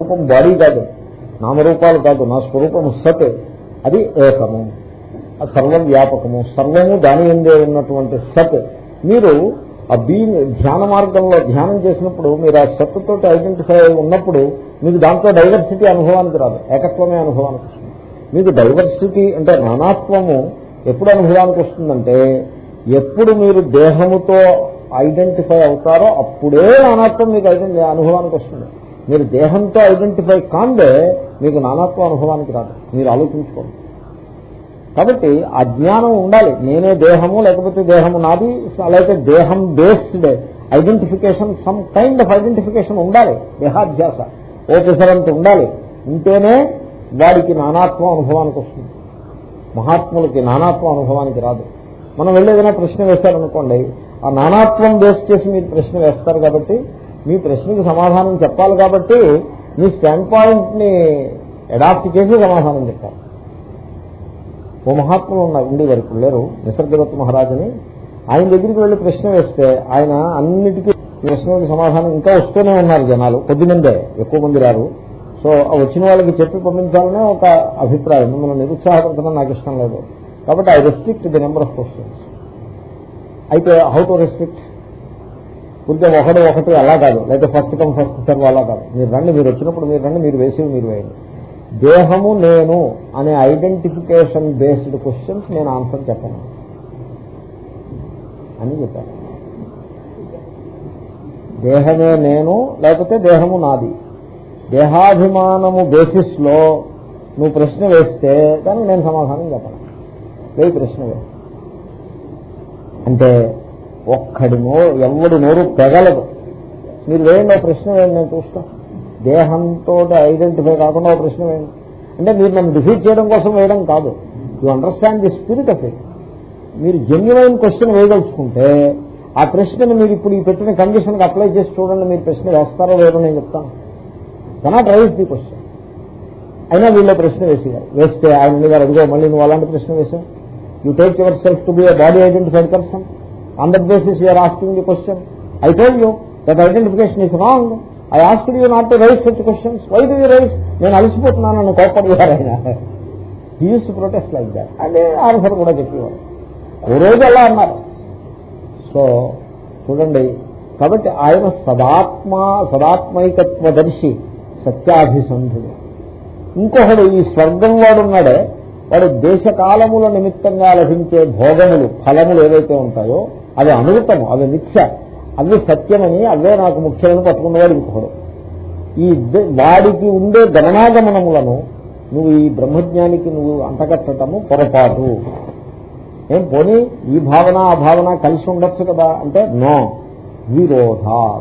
రూపం బాడీ కాదు. నామరూపాలు కాదు. నా స్వరూపము సత్. అది ఏకము. సర్వవ్యాపకము సర్వము దాని ఎందే ఉన్నటువంటి సత్. మీరు ఆ బీని ధ్యాన మార్గంలో ధ్యానం చేసినప్పుడు మీరు ఆ సత్ తోటి ఐడెంటిఫై ఉన్నప్పుడు మీకు దాంట్లో డైవర్సిటీ అనుభవానికి రాదు. ఏకత్వమే అనుభవానికి వస్తుంది. మీకు డైవర్సిటీ అంటే నానాత్వము ఎప్పుడు అనుభవానికి వస్తుందంటే ఎప్పుడు మీరు దేహముతో ఐడెంటిఫై అవుతారో అప్పుడే నానాత్వం మీకు ఐడెంటి అనుభవానికి వస్తుంది. మీరు దేహంతో ఐడెంటిఫై కాందే మీకు నానాత్వ అనుభవానికి రాదు. మీరు ఆలోచించుకోండి. కాబట్టి ఆ జ్ఞానం ఉండాలి. నేనే దేహము లేకపోతే దేహము నాది అలాగే దేహం based identification some kind of identification ఉండాలి. దేహాధ్యాస ఓపెసరంత ఉండాలి. ఉంటేనే వాడికి నానాత్వం అనుభవానికి వస్తుంది. మహాత్ములకి నానాత్వం అనుభవానికి రాదు. మనం వెళ్ళి ఏదైనా ప్రశ్న వేశారనుకోండి ఆ నానాత్వం బేస్ చేసి మీరు ప్రశ్న వేస్తారు కాబట్టి మీ ప్రశ్నకి సమాధానం చెప్పాలి కాబట్టి మీ స్టాండ్ పాయింట్ని అడాప్ట్ చేసి సమాధానం చెప్పాలి. ఓ మహాత్ములు ఉన్నారు ఉండేవారు ఇప్పుడు లేరు నిసర్గదత్త మహారాజుని. ఆయన దగ్గరికి వెళ్ళి ప్రశ్న వేస్తే ఆయన అన్నిటికీ ప్రశ్నలకు సమాధానం ఇంకా వస్తూనే ఉన్నారు జనాలు కొద్దిమందే ఎక్కువ మంది రారు. సో వచ్చిన వాళ్ళకి చెప్పి పంపించాలనే ఒక అభిప్రాయం మిమ్మల్ని నిరుత్సాహపడతానని నాకు ఇష్టం లేదు. కాబట్టి I restrict the number of questions అయితే హౌ టు రెస్ట్రిక్ట్ ఉంటే ఒకటి ఒకటి అలా కాదు. లేకపోతే ఫస్ట్ కమ్ ఫస్ట్ సర్వ్ అలా కాదు. మీరు రండి మీరు వచ్చినప్పుడు మీరు రండి మీరు వేసి మీరు వేయండి. దేహము నేను అనే ఐడెంటిఫికేషన్ బేస్డ్ క్వశ్చన్స్ నేను ఆన్సర్ చెప్పను. అని చెప్పాను దేహమే నేను లేకపోతే దేహము నాది. దేహాభిమానము బేసిస్లో నువ్వు ప్రశ్న వేస్తే దానికి నేను సమాధానం చెప్పను. వెయ్యి ప్రశ్న వేయి అంటే ఒక్కడి నో ఎవడి నోరు పెగలదు. మీరు వేయండి ప్రశ్న వేయండి నేను చూస్తా. దేహంతో ఐడెంటిఫై కాకుండా ఒక ప్రశ్న వేయండి. అంటే మీరు నన్ను డిఫీట్ చేయడం కోసం వేయడం కాదు. You understand the spirit of it మీరు జెన్యున్ క్వశ్చన్ వేయదలుచుకుంటే ఆ ప్రశ్నను మీరు ఇప్పుడు ఈ పెట్టిన కండిషన్కి అప్లై చేసి చూడండి మీరు ప్రశ్న వేస్తారో లేదో నేను చెప్తాను. కెనాట్ రైజ్ ది క్వశ్చన్ అయినా వీళ్ళ ప్రశ్న వేసేవారు వేస్తే ఆయన గారు అదిగో మళ్ళీ నువ్వు అలాంటి ప్రశ్న వేసావు. You take yourself to be a body identified person on that basis you're asking the question I told you that identification is wrong I ask you not to raise such questions why do you raise నేను అలసిపోతున్నానని కోపడేవారు ఆయన his protest like that అదే answer కూడా చెప్పేవారు. ఓ రోజు అలా అన్నారు. సో చూడండి. కాబట్టి ఆయన సదాత్మ సదాత్మైకత్వదర్శి సత్యాభిసంధుడు. ఇంకొకడు ఈ స్వర్గం వాడున్నాడే వాడు దేశకాలముల నిమిత్తంగా లభించే భోగములు ఫలములు ఏవైతే ఉంటాయో అవి అనృతము అవి మిథ్య. అవి సత్యమని అవే నాకు ముఖ్యమని పట్టుకున్నవాడు ఇంకొకడు ఈ వాడికి ఉండే గమనాగమనములను నువ్వు ఈ బ్రహ్మజ్ఞానికి నువ్వు అంటగట్టడము పొరపాటు. ఏం పోనీ ఈ భావన ఆ భావన కలిసి ఉండొచ్చు కదా? అంటే నో. విరోధ.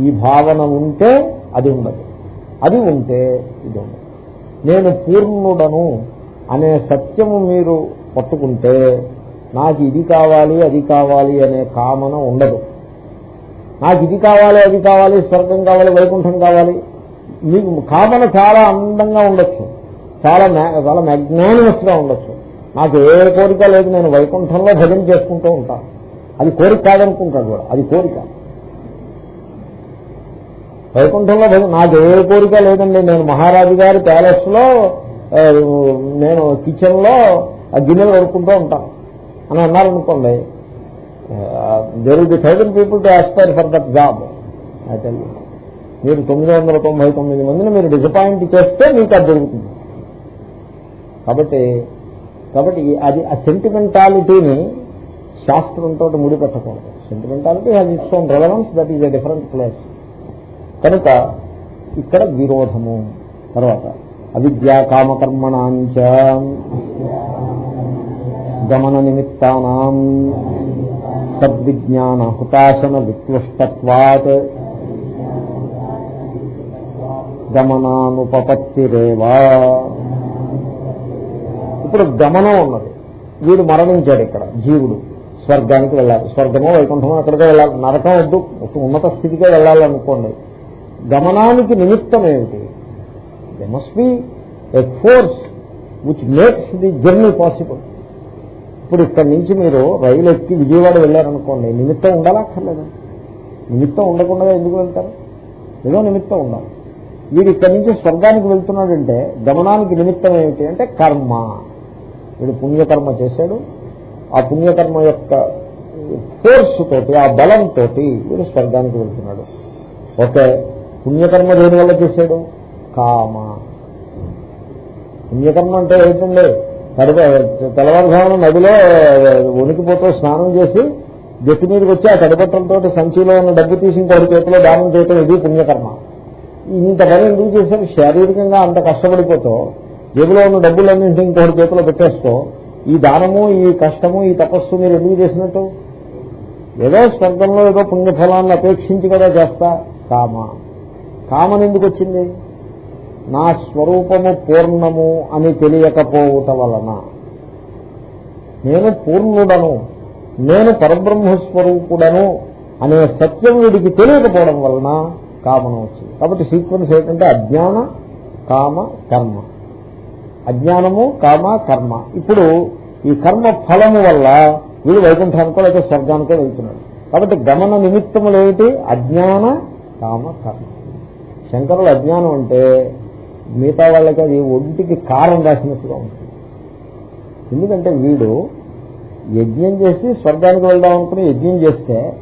ఈ భావన ఉంటే అది ఉండదు. అది ఉంటే ఇది ఉండదు. నేను పూర్ణుడను అనే సత్యము మీరు పట్టుకుంటే నాకు ఇది కావాలి అది కావాలి అనే కామన ఉండదు. నాకు ఇది కావాలి అది కావాలి స్వర్గం కావాలి వైకుంఠం కావాలి. మీకు కామన చాలా అందంగా ఉండొచ్చు. చాలా చాలా మ్యాగ్నానిమస్గా ఉండొచ్చు. నాకు ఏ కోరిక లేదు నేను వైకుంఠంలో భజన చేసుకుంటూ ఉంటాను అది కోరిక కాదనుకుంటాడు కూడా అది కోరిక. వైకుంఠంలో భజన నాకు ఏ కోరిక లేదండి. నేను మహారాజు గారి ప్యాలెస్లో నేను కిచెన్లో ఆ గిన్నెలు కడుక్కుంటూ ఉంటాను అని అన్నారనుకోండి there will be thousand people to aspire for that job అయితే మీరు తొమ్మిది వందల తొంభై తొమ్మిది మందిని మీరు డిసపాయింట్ చేస్తే మీకు అది జరుగుతుంది. కాబట్టి కాబట్టి అది ఆ సెంటిమెంటాలిటీని శాస్త్రంతో ముడిపెట్టకూడదు. Sentimentality has its own relevance that is a different place కనుక ఇక్కడ విరోధము. తర్వాత అవిద్యా కామకర్మణాంచ. గమన నిమిత్తానాం సద్విజ్ఞాన హుతాశన విక్లుష్టత్వాత్ గమనానుపపత్తిరేవా ఇప్పుడు గమనం ఉన్నది. వీడు మరణించాడు ఇక్కడ జీవుడు. స్వర్గానికి వెళ్ళాలి. స్వర్గమో వైకుంఠమో అక్కడికే వెళ్ళాలి. నరకం వద్దు. ఉన్నత స్థితికే వెళ్ళాలనుకోండి. గమనానికి నిమిత్తం ఏమిటి? They must be a force which makes the journey possible ఇప్పుడు ఇక్కడి నుంచి మీరు రైలు ఎక్కి విజయవాడ వెళ్ళారనుకోండి నిమిత్తం ఉండాలక్కర్లేదు నిమిత్తం ఉండకుండా ఎందుకు వెళ్తారు? ఏదో నిమిత్తం ఉండాలి. వీడు ఇక్కడి నుంచి స్వర్గానికి వెళ్తున్నాడంటే గమనానికి నిమిత్తం ఏమిటి అంటే కర్మ. వీడు పుణ్యకర్మ చేశాడు. ఆ పుణ్యకర్మ యొక్క ఫోర్స్ తోటి ఆ బలంతో వీడు స్వర్గానికి వెళ్తున్నాడు. ఓకే పుణ్యకర్మ దేని వల్ల చేశాడు? కామ. పుణ్యకర్మ అంటే ఏంటండి? తడిప తెల్లవారుజామున నదిలో వణికిపోతూ స్నానం చేసి గట్టి మీదకి వచ్చి ఆ తడిపట్టలతో సంచిలో ఉన్న డబ్బు తీసి ఇంకోటి చేతిలో దానం చేయటం ఇది పుణ్యకర్మ. ఇంత పని ఎందుకు చేశారు? శారీరకంగా అంత కష్టపడిపోతూ జేబులో ఉన్న డబ్బులన్నింటినీ ఇంకోటి చేతిలో పెట్టేస్తూ ఈ దానము ఈ కష్టము ఈ తపస్సు మీరు ఎందుకు చేసినట్టు? ఏదో స్వర్గంలో ఏదో పుణ్యఫలాన్ని అపేక్షించి కదా చేస్తా. కామ. కామన్ ఎందుకు వచ్చింది? నా స్వరూపము పూర్ణము అని తెలియకపోవుట వలన నేను పూర్ణుడను నేను పరబ్రహ్మస్వరూపుడను అనే సత్యం వీడికి తెలియకపోవడం వలన కామనం వచ్చింది. కాబట్టి సీక్వెన్స్ ఏంటంటే అజ్ఞాన కామ కర్మ. అజ్ఞానము కామ కర్మ. ఇప్పుడు ఈ కర్మ ఫలము వల్ల వీడు వైకుంఠానికో లేకపోతే స్వర్గానికో వెళ్తున్నాడు. కాబట్టి గమన నిమిత్తములు ఏమిటి? అజ్ఞాన కామ కర్మ. శంకరుడు అజ్ఞానం అంటే మిగతా వాళ్ళకి అది ఒంటికి కారం రాసినట్టుగా ఉంటుంది. ఎందుకంటే వీడు యజ్ఞం చేసి స్వర్గానికి వెళ్దాం అనుకుని యజ్ఞం చేస్తే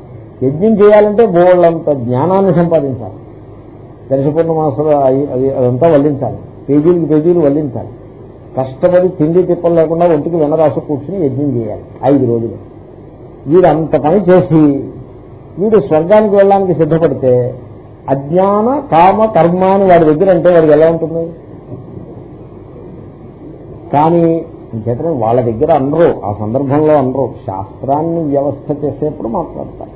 యజ్ఞం చేయాలంటే బోళ్ళంత జ్ఞానాన్ని సంపాదించాలి. దర్శపూర్ణ అవి అదంతా వల్లించాలి. పేజీలకు పేజీలు వల్లించాలి. కష్టపడి తిండి తిప్పలు లేకుండా ఒంటికి వెనరాసు కూర్చుని యజ్ఞం చేయాలి. ఐదు రోజులు. వీడు అంత పని చేసి వీడు స్వర్గానికి వెళ్ళడానికి సిద్ధపడితే అజ్ఞాన కామ కర్మ అని వాడి దగ్గర అంటే వాడికి ఎలా ఉంటుంది? కానీ చేతనే వాళ్ళ దగ్గర అనరు ఆ సందర్భంలో అనరు. శాస్త్రాన్ని వ్యవస్థ చేసేప్పుడు మాట్లాడతారు.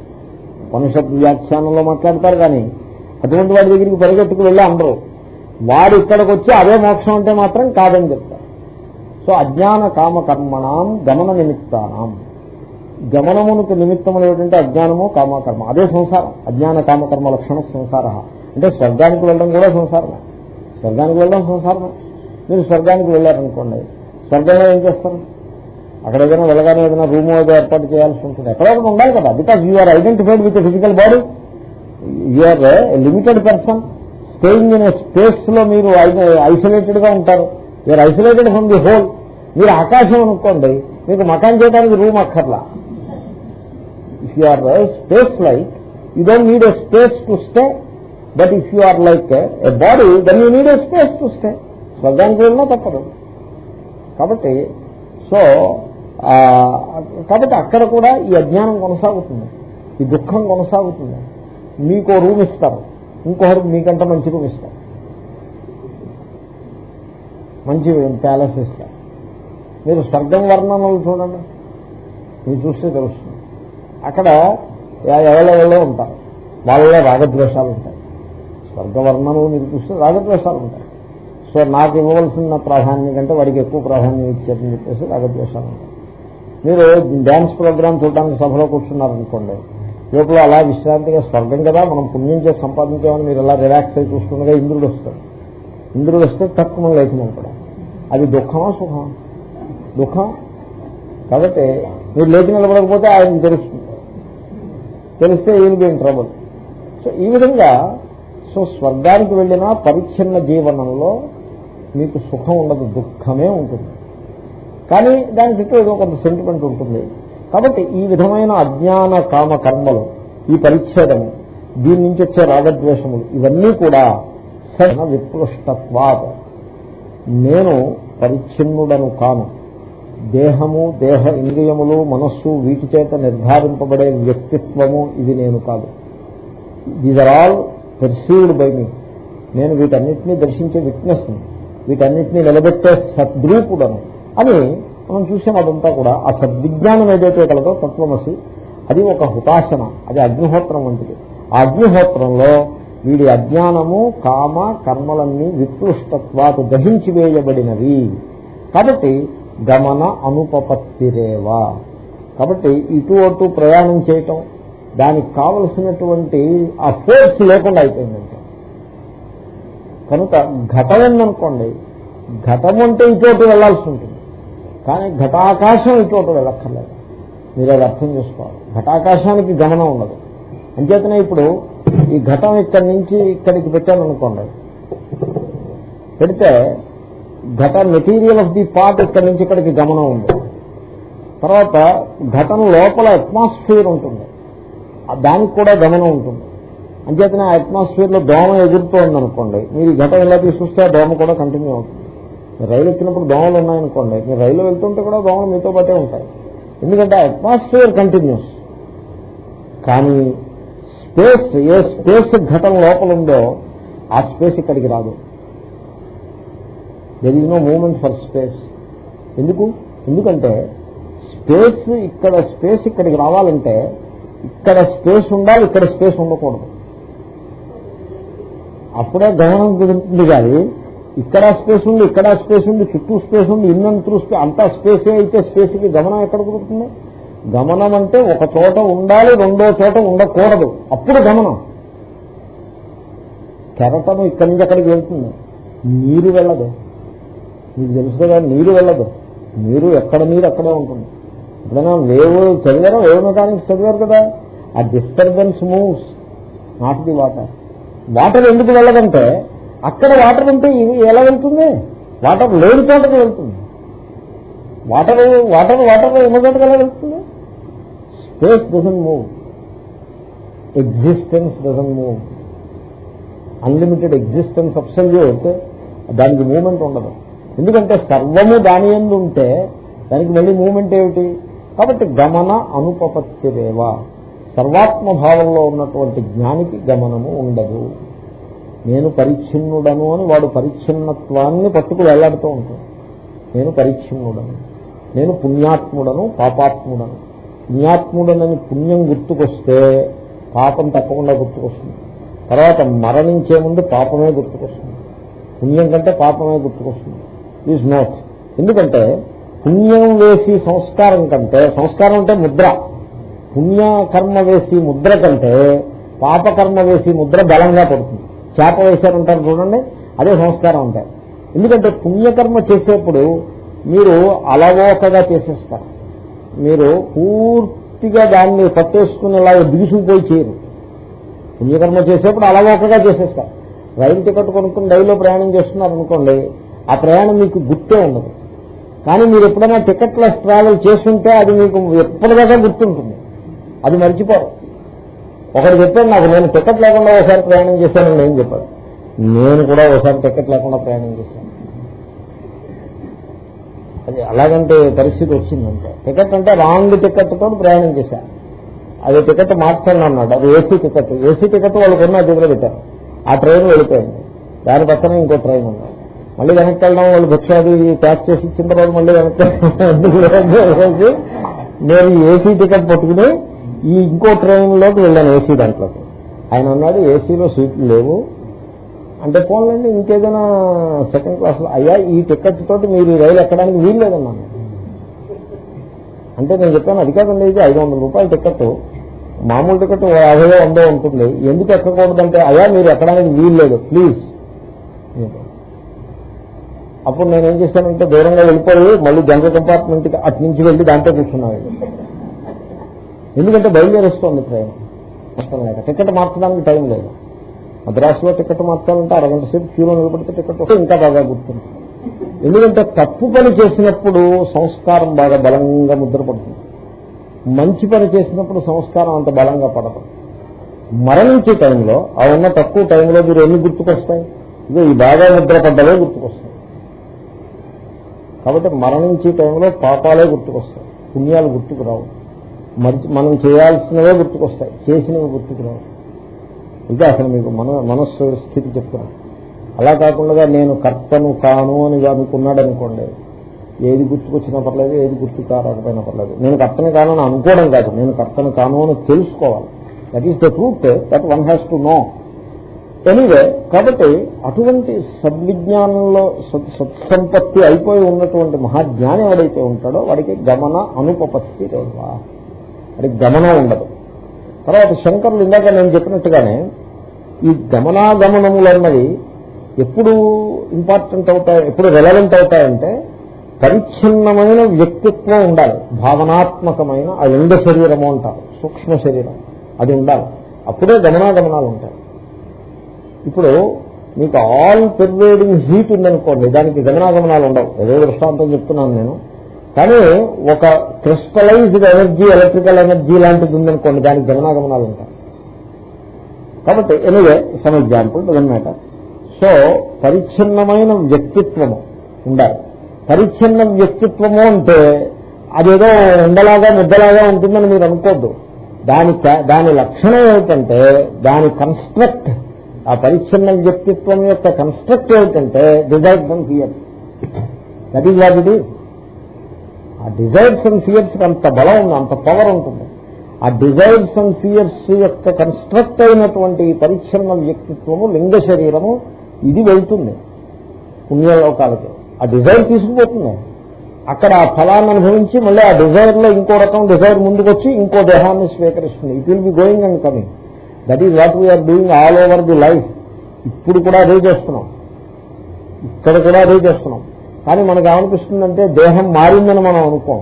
ఉపనిషత్ వ్యాఖ్యానంలో మాట్లాడతారు కానీ అటువంటి వాడి దగ్గరికి పరిగెట్టుకు వెళ్ళి అనరు. వాడు ఇక్కడికి వచ్చి అదే మోక్షం అంటే మాత్రం కాదని చెప్తారు. సో అజ్ఞాన కామ కర్మణం గమన నిమిత్తానం. గమనమునకు నిమిత్తములు ఏమిటంటే అజ్ఞానము కామకర్మ. అదే సంసారం. అజ్ఞాన కామకర్మ లక్షణ సంసార. అంటే స్వర్గానికి వెళ్ళడం కూడా సంసారమే స్వర్గానికి వెళ్ళడం సంసారమే మీరు స్వర్గానికి వెళ్ళారనుకోండి స్వర్గంలో ఏం చేస్తారు? అక్కడ ఏదైనా వెళ్ళగానే ఏదైనా రూమ్ ఏదో ఏర్పాటు చేయాల్సి ఉంటుంది. ఎక్కడైనా ఉండాలి కదా. Because you're identified with physical body you're limited person staying in స్పేస్లో మీరు ఐసోలేటెడ్గా ఉంటారు. You're isolated from the whole మీరు ఆకాశం అనుకోండి మీకు మకాన్ చేయడానికి రూమ్ అక్కర్లా. If you are space like you don't need a space to stay but if you are like a body then you need a space to stay స్వర్గానికి వెళ్ళినా తప్పదు కాబట్టి సో కాబట్టి అక్కడ కూడా ఈ అజ్ఞానం కొనసాగుతుంది ఈ దుఃఖం కొనసాగుతుంది మీకు రూమ్ ఇస్తారు ఇంకొకరు మీకంటే మంచి రూమ్ ఇస్తారు మంచి ప్యాలెస్ ఇస్తారు మీరు స్వర్గం వర్ణనలు చూడండి మీరు చూస్తే తెలుస్తుంది అక్కడ ఎవరెవరో ఉంటారు? వాళ్ళలో రాగద్వేషాలు ఉంటాయి. స్వర్గవర్ణము మీరు చూస్తే రాగద్వేషాలు ఉంటాయి. సో నాకు ఇవ్వవలసిన ప్రాధాన్యం కంటే వాడికి ఎక్కువ ప్రాధాన్యం ఇచ్చారని చెప్పేసి రాగద్వేషాలు ఉంటాయి. మీరు డ్యాన్స్ ప్రోగ్రామ్ చూడడానికి సభలో కూర్చున్నారనుకోండి లోపల అలా విశ్రాంతిగా స్వర్గం కదా మనం పుణ్యం చేసి సంపాదించామని మీరు అలా రిలాక్స్ అయి చూస్తుండగా ఇంద్రుడు వస్తాడు. ఇంద్రుడు వస్తే తక్కువ లేఖనం కూడా. అది దుఃఖమా సుఖమా? దుఃఖం కాబట్టి మీరు లేచి నిలబడకపోతే ఆయన తెలుస్తుంది. తెలిస్తే ఈయన బి ట్రబుల్ సో ఈ విధంగా సో స్వర్గానికి వెళ్ళిన పరిచ్ఛిన్న జీవనంలో మీకు సుఖం ఉండదు దుఃఖమే ఉంటుంది. కానీ దాని చుట్టూ ఏదో కొంత సెంటిమెంట్ ఉంటుంది. కాబట్టి ఈ విధమైన అజ్ఞాన కామ కర్మలు ఈ పరిచ్ఛేదము దీని నుంచి వచ్చే రాగద్వేషములు ఇవన్నీ కూడా సరైన విప్లుష్టత్వాత్ నేను పరిచ్ఛిన్నుడను కాను. దేహము దేహ ఇంద్రియములు మనస్సు వీటి చేత నిర్ధారింపబడే వ్యక్తిత్వము ఇది నేను కాదు. These are all perceived by me నేను వీటన్నిటినీ దర్శించే విట్నెస్ వీటన్నిటినీ నిలబెట్టే సద్రూపుడను అని మనం చూసాం అదంతా కూడా ఆ సద్విజ్ఞానం ఏదైతే కలదో తత్వమసి అది ఒక హుతాశన అది అగ్నిహోత్రం వంటిది. ఆ అగ్నిహోత్రంలో వీడి అజ్ఞానము కామ కర్మలన్నీ వికృష్టత్వాత దహించి వేయబడినవి. కాబట్టి గమన అనుపపత్తిరేవ. కాబట్టి ఇటు అటు ప్రయాణం చేయటం దానికి కావలసినటువంటి ఆ ఫోర్స్ లేకుండా అయిపోయిందంటే. కనుక ఘటం ఉందనుకోండి ఘటం అంటే ఇటు వెళ్ళాల్సి ఉంటుంది. కానీ ఘటాకాశం ఇటు వెళ్ళక్కర్లేదు. మీరు అది అర్థం చేసుకోవాలి. ఘటాకాశానికి గమనం ఉండదు. అంచేతనే ఇప్పుడు ఈ ఘటం ఇక్కడి నుంచి ఇక్కడికి పెట్టాను అనుకోండి పెడితే ఘట మెటీరియల్ ఆఫ్ ది పార్ట్ ఇక్కడి నుంచి ఇక్కడికి గమనం ఉంది. తర్వాత ఘటన లోపల అట్మాస్ఫియర్ ఉంటుంది. దానికి కూడా గమనం ఉంటుంది. అంచేతనే ఆ అట్మాస్ఫియర్లో దోమ ఎగురుతోంది అనుకోండి మీరు ఈ ఘటన ఎలా తీసుకొస్తే ఆ దోమ కూడా కంటిన్యూ అవుతుంది. రైలు ఎక్కినప్పుడు దోమలు ఉన్నాయనుకోండి మీరు రైలు వెళ్తుంటే కూడా దోమలు మీతో పాటే ఉంటాయి. ఎందుకంటే ఆ అట్మాస్ఫియర్ కంటిన్యూస్ కానీ స్పేస్ ఏ స్పేస్ ఘటన లోపల ఉందో ఆ స్పేస్ ఇక్కడికి రాదు. There is no movement for space ఎందుకు? ఎందుకంటే స్పేస్ ఇక్కడ స్పేస్ ఇక్కడికి రావాలంటే ఇక్కడ స్పేస్ ఉండాలి ఇక్కడ స్పేస్ ఉండకూడదు. అప్పుడే గమనం కుదురుతుంది కానీ ఇక్కడ స్పేస్ ఉంది ఇక్కడ స్పేస్ ఉంది చుట్టూ స్పేస్ ఉంది ఇన్నం త్రూ స్పేస్ అంతా స్పేసే అయితే స్పేస్కి గమనం ఎక్కడ కుదురుతుంది? గమనం అంటే ఒక చోట ఉండాలి రెండో చోట ఉండకూడదు. అప్పుడు గమనం. కెరటం ఇక్కడి నుంచి అక్కడికి వెళ్తుంది. నీరు వెళ్ళదు. మీకు తెలుసు కదా నీరు వెళ్ళదు. నీరు ఎక్కడ నీరు అక్కడే ఉంటుంది. ఎప్పుడైనా వేవ్ చదివారో వేవ్ మెకానిక్స్ చదివారు కదా? ఆ disturbance moves not the water. Water ఎందుకు వెళ్ళదంటే అక్కడ వాటర్ ఉంటే ఇది ఎలా వెళ్తుంది? వాటర్ లేని చోటకి వెళ్తుంది. వాటర్ వాటర్ వాటర్ ఎన్న చోటకి ఎలా వెళ్తుంది? Space doesn't move. Existence doesn't move. Unlimited existence absolute దానికి మూమెంట్ ఉండదు. ఎందుకంటే సర్వము దాని ఎందు ఉంటే దానికి మళ్ళీ మూమెంట్ ఏమిటి? కాబట్టి గమన అనుపపత్తిరేవ. సర్వాత్మ భావంలో ఉన్నటువంటి జ్ఞానికి గమనము ఉండదు. నేను పరిచ్ఛిన్నుడను అని వాడు పరిచ్ఛిన్నత్వాన్ని పట్టుకు వెళ్ళాడుతూ ఉంటాడు. నేను పరిచ్ఛిన్నుడను. నేను పుణ్యాత్ముడను పాపాత్ముడను. పుణ్యాత్ముడనని పుణ్యం గుర్తుకొస్తే పాపం తప్పకుండా గుర్తుకొస్తుంది. తర్వాత మరణించే ముందు పాపమే గుర్తుకొస్తుంది. పుణ్యం కంటే పాపమే గుర్తుకొస్తుంది. Is not. ఎందుకంటే పుణ్యం వేసి సంస్కారం కంటే సంస్కారం అంటే ముద్ర. పుణ్యకర్మ వేసి ముద్ర కంటే పాపకర్మ వేసి ముద్ర బలంగా పడుతుంది. చేప వేశారంటారు చూడండి అదే సంస్కారం అంటే ఎందుకంటే పుణ్యకర్మ చేసేప్పుడు మీరు అలవోకగా చేసేస్తారు. మీరు పూర్తిగా దాన్ని పట్టేసుకునేలాగా దిగుసుకుపోయి చేయరు. పుణ్యకర్మ చేసేప్పుడు అలవోకగా చేసేస్తారు. రైలు టికెట్ కొనుక్కుని రైల్లో ప్రయాణం చేస్తున్నారు అనుకోండి ఆ ప్రయాణం మీకు గుర్తే ఉండదు. కానీ మీరు ఎప్పుడైనా టికెట్లెస్ ట్రావెల్ చేస్తుంటే అది మీకు ఎప్పటిదాకా గుర్తుంటుంది. అది మర్చిపోరు. ఒకటి చెప్పాడు నాకు నేను టికెట్ లేకుండా ఒకసారి ప్రయాణం చేశాను నేను చెప్పాడు నేను కూడా ఒకసారి టికెట్ లేకుండా ప్రయాణం చేశాను. అది అలాగంటే పరిస్థితి వచ్చిందంటే. టికెట్ అంటే రాంగ్ టికెట్ తోటి ప్రయాణం చేశాను. అది టికెట్ మార్చండి అన్నాడు అది ఏసీ టికెట్. ఏసీ టికెట్ వాళ్ళు కొన్న దగ్గర పెట్టారు. ఆ ట్రైన్ వెళ్ళిపోయింది. దాని పక్కన ఇంకో ట్రైన్ ఉంది. మళ్ళీ వెనక్కి వెళ్ళడం వాళ్ళు భిక్షాది ప్యాక్ చేసి ఇచ్చిన తర్వాత మళ్ళీ వెనక్కి నేను ఏసీ టికెట్ పట్టుకుని ఈ ఇంకో ట్రైన్లోకి వెళ్ళాను ఏసీ దాంట్లోకి. ఆయన అన్నాడు ఏసీలో సీట్లు లేవు. అంటే పోన్లండి ఇంకేదైనా సెకండ్ క్లాస్లో అయ్యా ఈ టికెట్ తోటి మీరు రైలు ఎక్కడానికి వీలు లేదన్నాను. అంటే నేను చెప్పాను అది కాదండి ఇది ఐదు వందల రూపాయల టికెట్ మామూలు టికెట్ యాభై వందో ఉంటుంది. ఎందుకు ఎక్కకూడదంటే అయ్యా మీరు ఎక్కడానికి వీలు లేదు. ప్లీజ్. అప్పుడు నేను ఏం చేశానంటే దూరంగా వెళ్ళిపోయి మళ్ళీ జనరల్ కంపార్ట్మెంట్కి అటు నుంచి వెళ్ళి దాంట్లో కూర్చున్నాను. ఎందుకంటే బయలుదేరుస్తోంది ట్రైన్ మొత్తం లేక టికెట్ మార్చడానికి టైం లేదు. మద్రాసులో టికెట్ మార్చాలంటే అరగంట సేపు క్యూలో నిలబడితే టికెట్ వస్తే ఇంకా బాగా గుర్తుంది. ఎందుకంటే తప్పు పని చేసినప్పుడు సంస్కారం బాగా బలంగా ముద్రపడుతుంది మంచి పని చేసినప్పుడు సంస్కారం అంత బలంగా పడదు. మరణించే టైంలో ఆ ఉన్న తక్కువ టైంలో మీరు ఎన్ని గుర్తుకొస్తాయి? ఇదో ఈ బాగా ముద్రపడ్డవే గుర్తుకొస్తాయి. కాబట్టి మరణించే టైంలో పాపాలే గుర్తుకొస్తాయి. పుణ్యాలు గుర్తుకురావు. మనం చేయాల్సినవే గుర్తుకొస్తాయి. చేసినవి గుర్తుకురావు. ఇంకా అసలు మీకు మన మనస్సు స్థితి చెప్తున్నాను అలా కాకుండా నేను కర్తను కాను అని అనుకున్నాడు అనుకోండి ఏది గుర్తుకొచ్చినా పర్లేదు ఏది గుర్తు కారకపోయినా పర్లేదు. నేను కర్తను కానని అనుకోవడం కాదు. నేను కర్తను కాను అని తెలుసుకోవాలి. That is the truth that one has to know anyway కాబట్టి అటువంటి సద్విజ్ఞానంలో సత్సంపత్తి అయిపోయి ఉన్నటువంటి మహాజ్ఞాని ఎవడైతే ఉంటాడో వాడికి గమన అనుపపత్తి వాడి వాడికి గమనం ఉండదు. తర్వాత శంకరులు ఇందాక నేను చెప్పినట్టుగానే ఈ గమనాగమనములు అన్నది ఎప్పుడు ఇంపార్టెంట్ అవుతాయి ఎప్పుడు రెలవెంట్ అవుతాయంటే పరిచ్ఛిన్నమైన వ్యక్తిత్వం ఉండాలి. భావనాత్మకమైన ఆ ఎండ శరీరము అంటారు సూక్ష్మ శరీరం అది ఉండాలి. అప్పుడే గమనాగమనాలు ఉంటాయి. ఇప్పుడు మీకు ఆల్ పెర్వేడింగ్ హీట్ ఉందనుకోండి దానికి గమనాగమనాలు ఉండవు. ఏదో దృష్టాంతం చెప్తున్నాను నేను. కానీ ఒక క్రిస్టలైజ్డ్ ఎనర్జీ ఎలక్ట్రికల్ ఎనర్జీ లాంటిది ఉందనుకోండి దానికి గమనాగమనాలు ఉంటాయి. కాబట్టి anyway some example doesn't matter so పరిచ్ఛిన్నమైన వ్యక్తిత్వము ఉండాలి. పరిచ్ఛిన్న వ్యక్తిత్వము అంటే అదేదో ఉండలాగా ముద్దలాగా ఉంటుందని మీరు అనుకోద్దు. దాని దాని లక్షణం ఏమిటంటే దాని కన్స్ట్రక్ట్ ఆ పరిచ్ఛిన్న వ్యక్తిత్వం యొక్క కన్స్ట్రక్ట్ ఏమిటంటే desires and fears that is what it is ఆ డిజైర్స్ అండ్ ఫియర్స్ అంత బలం ఉంది అంత పవర్ ఉంటుంది. ఆ డిజైర్స్ అండ్ ఫియర్స్ యొక్క కన్స్ట్రక్ట్ అయినటువంటి పరిచ్ఛిన్న వ్యక్తిత్వము లింగ శరీరము ఇది వెళ్తుంది పుణ్యలోకాలకి. ఆ డిజైర్ తీసుకుపోతుంది. అక్కడ ఆ ఫలాన్ని అనుభవించి మళ్ళీ ఆ డిజైర్లో ఇంకో రకం డిజైర్ ముందుకు వచ్చి ఇంకో దేహాన్ని స్వీకరిస్తుంది. It will be going and coming that is what we're doing all over the life ఇప్పుడు కూడా అదే చేస్తున్నాం. ఇక్కడ కూడా అదే చేస్తున్నాం. కానీ మనకు ఏమనిపిస్తుందంటే దేహం మారిందని మనం అనుకోం.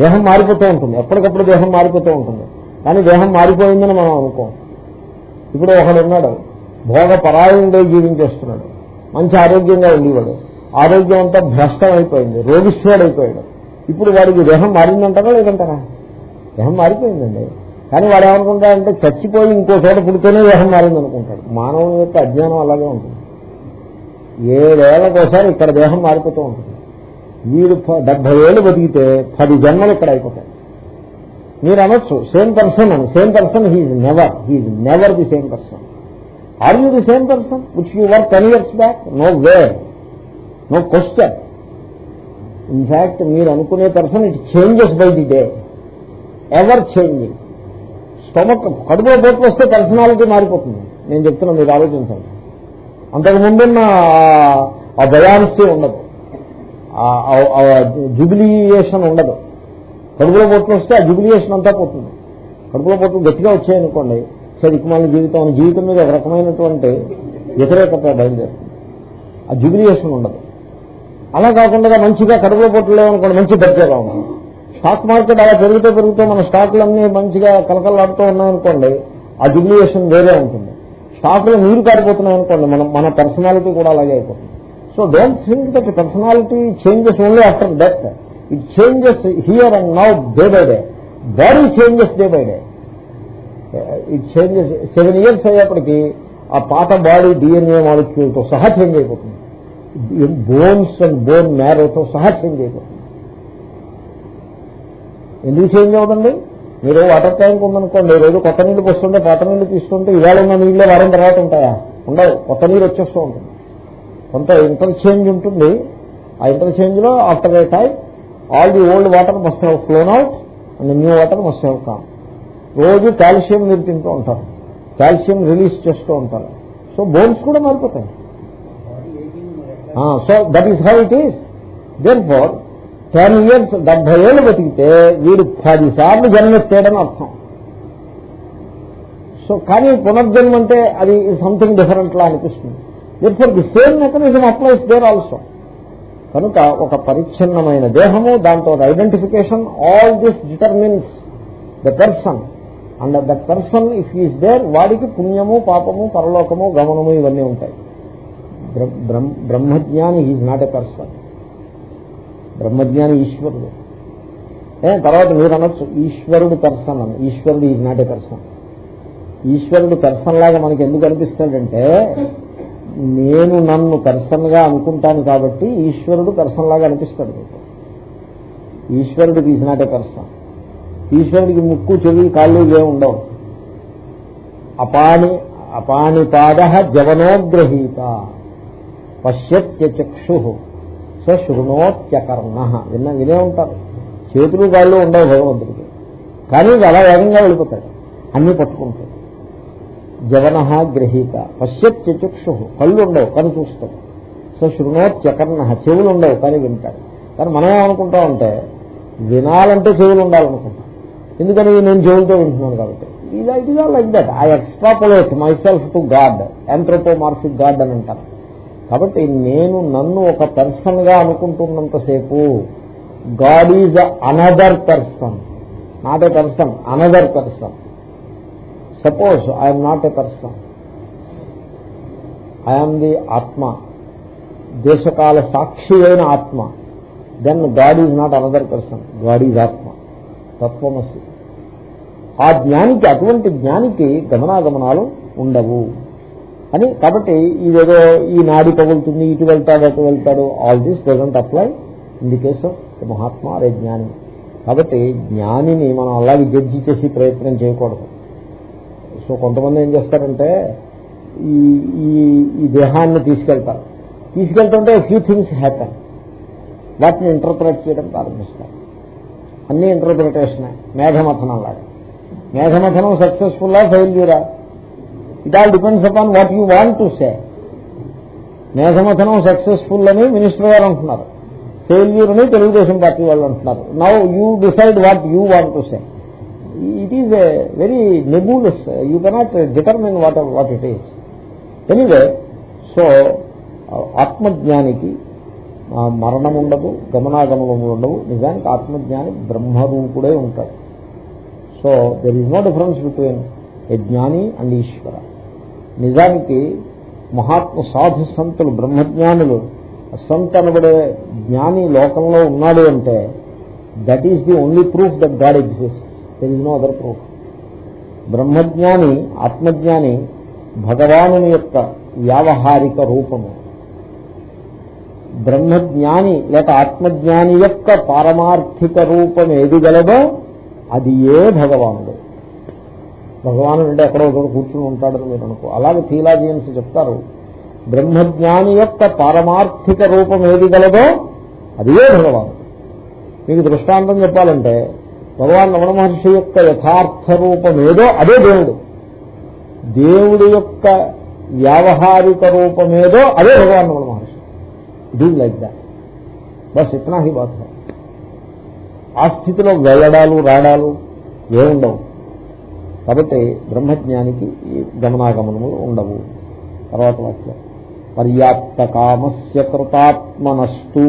దేహం మారిపోతూ ఉంటుంది. ఎప్పటికప్పుడు దేహం మారిపోతూ ఉంటుంది. కానీ దేహం మారిపోయిందని మనం అనుకోం. ఇప్పుడు ఒకడు ఉన్నాడు. భోగ పరాయంగా జీవించేస్తున్నాడు. మంచి ఆరోగ్యంగా ఉండేవాడు. ఆరోగ్యం అంతా భ్రష్టం అయిపోయింది. రోగిష్ఠుడు అయిపోయాడు ఇప్పుడు వాడికి దేహం మారిందంటారా లేదంటారా? దేహం మారిపోయిందండి. కానీ వాడు ఏమనుకుంటాడంటే చచ్చిపోయి ఇంకో చోట పుడితేనే దేహం మారింది అనుకుంటాడు. మానవుని యొక్క అజ్ఞానం అలాగే ఉంటుంది. ఏడేళ్ళకోసారి ఇక్కడ దేహం మారిపోతూ ఉంటుంది. వీడు డెబ్బై ఏళ్ళు బతికితే పది జన్మలు ఇక్కడ అయిపోతాయి. మీరు అనొచ్చు సేమ్ పర్సన్ అని. Same person he's never he's never the same person are you the same person which you work ten years back no way no question in fact మీరు అనుకునే person it changes by the day ever changing stomach కడుపులో పోటు వస్తే personality మారిపోతుంది. నేను చెప్తున్నా మీరు ఆలోచించండి. అంతకు ముందున్న ఆ బయాన్సీ ఉండదు. జుబిలియేషన్ ఉండదు. కడుపులో పొట్టు వస్తే ఆ జుబిలియేషన్ అంతా పోతుంది. కడుపులో పొట్టు గట్టిగా వచ్చాయనుకోండి సరికమైన జీవితం జీవితం మీద ఒక రకమైనటువంటి వ్యతిరేకత బయలుదేరుతుంది. ఆ జుబిలియేషన్ ఉండదు. అలా కాకుండా మంచిగా కడుపులో పొట్టు లేవనుకోండి మంచి దర్జాగా ఉంటుంది. స్టాక్ మార్కెట్ అలా పెరుగుతూ పెరుగుతూ మన స్టాకులన్నీ మంచిగా కలకలాడుతూ ఉన్నాయనుకోండి ఆ జుబిలియేషన్ వేరే ఉంటుంది. స్టాకులు నీరు కారిపోతున్నాయి అనుకోండి మనం మన పర్సనాలిటీ కూడా అలాగే అయిపోతుంది. So don't think that personality changes only after death it changes here and now day by day body changes day by day it changes seven years అయ్యేప్పటికీ ఆ పాత బాడీ డిఎన్ఏ మాలిక్యూల్తో సహా చేంజ్ అయిపోతుంది. బోన్స్ అండ్ బోన్ మ్యారోతో సహా change అయిపోతుంది. ఎందుకు change అవుతుంది మీరు water tank ఉందనుకోండి రోజు కొత్త నీళ్ళు పోస్తుంటే పాత నీళ్ళు తీసుకుంటే ఇవాళ ఉన్న నీళ్ళే వారం తర్వాత ఉంటాయా? ఉండవు. కొత్త నీరు వచ్చేస్తూ ఉంటుంది. కొంత ఇంటర్చేంజ్ ఉంటుంది. ఆ ఇంటర్చేంజ్లో after a time all the old water must have flown out and new water must have come రోజు కాల్షియం మీరు తింటూ ఉంటారు. కాల్షియం రిలీజ్ చేస్తూ ఉంటారు. సో బోన్స్ కూడా మారిపోతాయి. So that is how it is then for ten years డెబ్బై ఏళ్ళు బతికితే వీడు పదిసార్లు జన్మెత్తాడని అర్థం. సో కానీ పునర్జన్మ అంటే అది సంథింగ్ డిఫరెంట్ లా అనిపిస్తుంది. For the same mechanism applies there also కనుక ఒక పరిచ్ఛిన్నమైన దేహము దాంతో identification all this determines the person and that person if is there వాడికి పుణ్యము పాపము పరలోకము గమనము ఇవన్నీ ఉంటాయి. బ్రహ్మజ్ఞాని ఈజ్ నాట్ ఎ పర్సన్ బ్రహ్మజ్ఞాని ఈశ్వరుడు. తర్వాత మీరు అనొచ్చు ఈశ్వరుడు పర్సన్ అని. ఈశ్వరుడు ఈజ్ నాట్ ఏ పర్సన్ ఈశ్వరుడు పర్సన్ లాగా మనకి ఎందుకు అనిపిస్తాడంటే నేను నన్ను పర్సన్గా అనుకుంటాను కాబట్టి ఈశ్వరుడు పర్సన్ లాగా అనిపిస్తాడు మీకు. ఈశ్వరుడికి ఈజ్ నాట్ ఏ పర్సన్ ఈశ్వరుడికి ముక్కు చెవి కాళ్ళు ఏమి ఉండవు. అపాని అపానిపాద జవనోగ్రహీత. పశ్యత్యచక్షు స శృణోత్యకర్ణ. విన్న వినే ఉంటారు. చేతులు గాళ్ళు ఉండవు భగవంతుడికి. కానీ అలా వేగంగా వెళ్ళిపోతాడు. అన్ని పట్టుకుంటాడు. జవన గ్రహీత. పశ్యత్యచక్షు కళ్ళు ఉండవు కానీ చూస్తాడు. సో శృణోత్యకర్ణ. చెవులు ఉండవు కానీ వింటాడు. కానీ మనం ఏమనుకుంటామంటే వినాలంటే చెవులు ఉండాలనుకుంటాం. ఎందుకని నేను చెవులతో వింటున్నాను కాబట్టి? ఇలా it like that I extrapolate myself to God anthropomorphic god అని అంటారు. కాబట్టి నేను నన్ను ఒక పర్సన్గా అనుకుంటున్నంతసేపు God is another person. Not a person another person suppose I'm not a person I'm the atma దేశకాల సాక్షి అయిన ఆత్మ. Then God is not another person God is ఆత్మ తత్వమసి. ఆ జ్ఞానికి అటువంటి జ్ఞానికి గమనాగమనాలు ఉండవు. అని కాబట్టి ఇదేదో ఈ నాడి పగులుతుంది ఇటు వెళ్తాడు అటు వెళ్తాడు all this doesn't apply in the case of mahatma అరే జ్ఞాని కాబట్టి జ్ఞానిని మనం అలాగే జడ్జి చేసి ప్రయత్నం చేయకూడదు. సో కొంతమంది ఏం చేస్తారంటే ఈ ఈ ఈ దేహాన్ని తీసుకెళ్తారు. తీసుకెళ్తుంటే ఫ్యూ థింగ్స్ హ్యాపన్ వాటిని ఇంటర్ప్రిట్ చేయడం ప్రారంభిస్తారు. అన్ని ఇంటర్ప్రిటేషన్ మేఘమథనం లాగా. మేఘమథనం సక్సెస్ఫుల్లా ఫెయిల్యూరా it all depends upon what you want to say మేఘమథనం successful అని మినిస్టర్ గారు అంటున్నారు. ఫెయిల్యూర్ అని తెలుగుదేశం పార్టీ వాళ్ళు అంటున్నారు. Now you decide what you want to say it is very nebulous you cannot determine what what it is anyway so ఆత్మజ్ఞానికి మరణం ఉండదు గమనాగమనములు ఉండవు నిజానికి ఆత్మజ్ఞాని బ్రహ్మరూపుడే ఉంటాడు. So there is no difference between a jnani and Ishwara. నిజానికి మహాత్మ సాధు సంతులు బ్రహ్మజ్ఞానులు సంత్ అనబడే జ్ఞాని లోకంలో ఉన్నాడు అంటే that is the only proof that god exist there is no other proof బ్రహ్మజ్ఞాని ఆత్మజ్ఞాని భగవాను యొక్క వ్యావహారిక రూపము. బ్రహ్మజ్ఞాని లేక ఆత్మజ్ఞాని యొక్క పారమార్థిక రూపం ఏది గలదో అది ఏ భగవానుడు. భగవానుడు అంటే ఎక్కడో ఒకటి కూర్చుని ఉంటాడని మీరు అనుకో. అలాగే థీలాజియన్స్ చెప్తారు బ్రహ్మజ్ఞాని యొక్క పారమార్థిక రూపం ఏది గలదో అదే భగవానుడు. మీకు దృష్టాంతం చెప్పాలంటే భగవాన్ రమణ మహర్షి యొక్క యథార్థ రూపం ఏదో అదే దేవుడు. దేవుడి యొక్క వ్యావహారిక రూపమేదో అదే Bhagavan Ramana Maharshi. It is like that bus ఇతనా హీ బాత్ ఆ స్థితిలో వెళ్ళడాలు రాడాలు ఏముండవు. కాబట్టి బ్రహ్మజ్ఞానికి ఈ గమనాగమనములు ఉండవు. తర్వాత వాక్యం. పర్యాప్త కామస్య కృతాత్మనస్తు.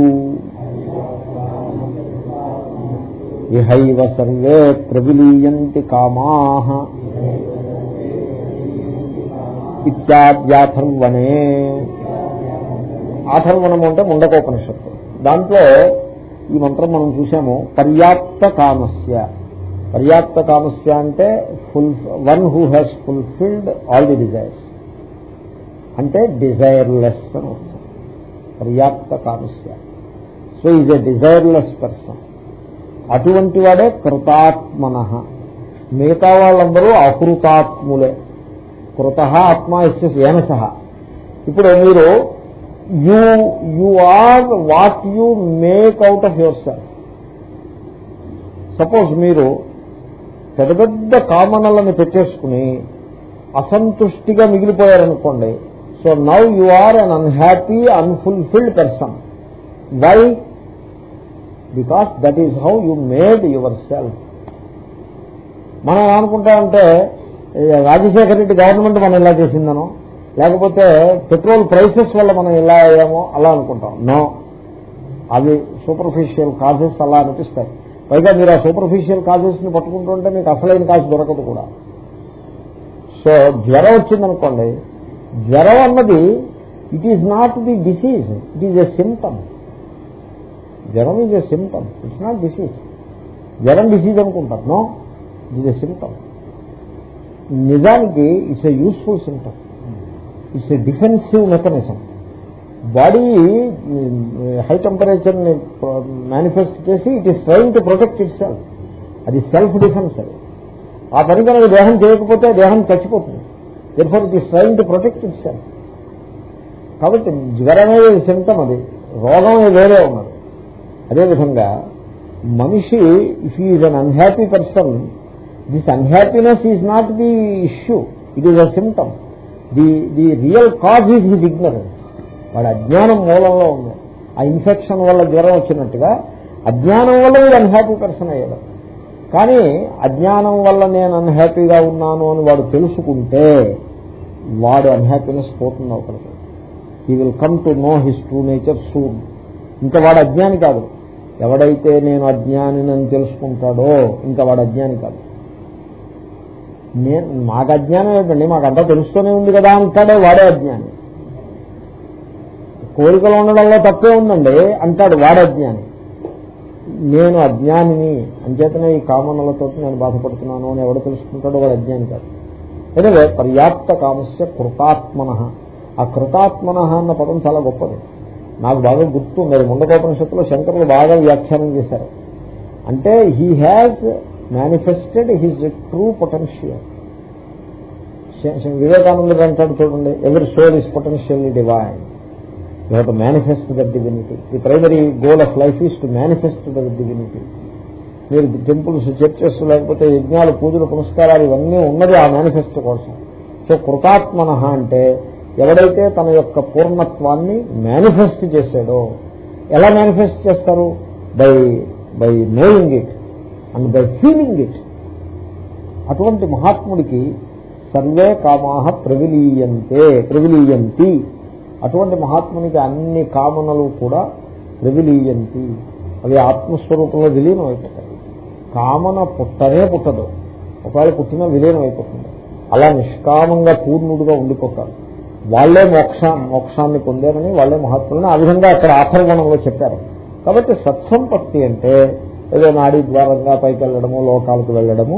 ఇహైవ సర్వే ప్రవిలీయంతి కామా. ఇత్యాద్యాథర్వణే ఆథర్వణము అంటే ముండకోపనిషత్తు. దాంట్లో ఈ మంత్రం మనం చూసాము పర్యాప్త కామస్య పర్యాప్త కామస్య అంటే full one who has fulfilled all the desires. అంటే డిజైర్లెస్ అని వస్తుంది పర్యాప్త కామస్య so is a desireless person. అటువంటి వాడే కృతాత్మన. మిగతా వాళ్ళందరూ అకృతాత్ములే. కృత ఆత్మ సహ ఇప్పుడు మీరు you you are what you make out of yourself. Suppose మీరు పెద్ద పెద్ద కామనలను పెట్టేసుకుని అసంతుష్టిగా మిగిలిపోయారనుకోండి. So now you are un unhappy unfulfilled person. Why? Because that is how you made yourself. మనం ఏమనుకుంటామంటే రాజశేఖర రెడ్డి గవర్నమెంట్ మనం ఇలా చేసిందనో లేకపోతే పెట్రోల్ ప్రైసెస్ వల్ల మనం ఇలా అయ్యామో అలా అనుకుంటాం. నో. అవి సూపర్ఫిషియల్ కాజెస్ అలా అనిపిస్తాయి పైగా మీరు ఆ సూపర్ఫిషియల్ కాజెస్ని పట్టుకుంటుంటే మీకు అసలైన కాజు దొరకదు కూడా. సో జ్వరం వచ్చిందనుకోండి జ్వరం అన్నది it is not the disease it is a symptom జ్వరం is a symptom it's not disease జ్వరం డిసీజ్ అనుకుంటారు no it is a symptom నిజానికి it's a useful symptom it's a defensive mechanism body high టెంపరేచర్ని manifest చేసి it is trying to protect itself అది self defence అది. ఆ పని కనుక దేహం చేయకపోతే దేహం చచ్చిపోతుంది. Therefore it is trying to protect itself కాబట్టి జ్వరమే సిమ్టమ్ అది. రోగం వేరే ఉన్నది. అదేవిధంగా మనిషి if is un unhappy person this unhappiness is not the issue it is a symptom the the real cause is his ignorance వాడు అజ్ఞానం మూలంలో ఉంది. ఆ ఇన్ఫెక్షన్ వల్ల జ్వరం వచ్చినట్టుగా అజ్ఞానం వల్ల వీడు అన్హ్యాపీ పర్సన్ అయ్యాడు. కానీ అజ్ఞానం వల్ల నేను అన్హ్యాపీగా ఉన్నాను అని వాడు తెలుసుకుంటే వాడు అన్హ్యాపీనెస్ పోతుంది ఒకరికి he will come to know his true nature soon ఇంకా వాడు అజ్ఞాని కాదు. ఎవడైతే నేను అజ్ఞానినని తెలుసుకుంటాడో ఇంకా వాడు అజ్ఞాని కాదు. నేను మాకు అజ్ఞానం ఏంటండి మాకు తెలుస్తూనే ఉంది కదా అంటాడే వాడే అజ్ఞాని. కోరికలు ఉండడంలో తప్పే ఉందండి అంటాడు వాడు అజ్ఞాని. నేను అజ్ఞానిని అంచేతనే ఈ కామనలతో నేను బాధపడుతున్నాను అని ఎవడు తెలుసుకుంటాడో వాడు అజ్ఞాని కాదు. ఎనివే పర్యాప్త కామస్య కృతాత్మన. ఆ కృతాత్మన అన్న పదం చాలా గొప్పది. నాకు బాగా గుర్తు మరి ముండకోపనిషత్తులో శంకరులు బాగా వ్యాఖ్యానం చేశారు. అంటే he has manifested his true potential వివేకానందుడు అంటాడు చూడండి ఎవరి soul is potentially divine you have to manifest the divinity the primary goal of life is to manifest the divinity మీరు టెంపుల్స్ చర్చెస్ లేకపోతే యజ్ఞాలు పూజలు పురస్కారాలు ఇవన్నీ ఉన్నది ఆ మేనిఫెస్టో కోసం. సో కృతాత్మన అంటే ఎవడైతే తన యొక్క పూర్ణత్వాన్ని మేనిఫెస్ట్ చేశాడో ఎలా మేనిఫెస్ట్ చేస్తారు? By by knowing it and by feeling it అటువంటి మహాత్ముడికి సర్వే కామాహ ప్రవిలీయంతే ప్రవిలీయంతి. అటువంటి మహాత్మునికి అన్ని కామనలు కూడా ప్రవిలీయంతి అవి ఆత్మస్వరూపంలో విలీనం అయిపోతాయి కామన పుట్టనే పుట్టదు. ఒకవేళ పుట్టినా విలీనం అయిపోతుంది అలా నిష్కామంగా పూర్ణుడుగా ఉండిపోతారు. వాళ్ళే మోక్ష మోక్షాన్ని పొందారని వాళ్ళే మహాత్ములని ఆ విధంగా అక్కడ ఆఖరగణంలో చెప్పారు. కాబట్టి సత్సంపత్తి అంటే ఏదో నాడీ ద్వారంగా పైకి వెళ్ళడము లోకాలకు వెళ్ళడము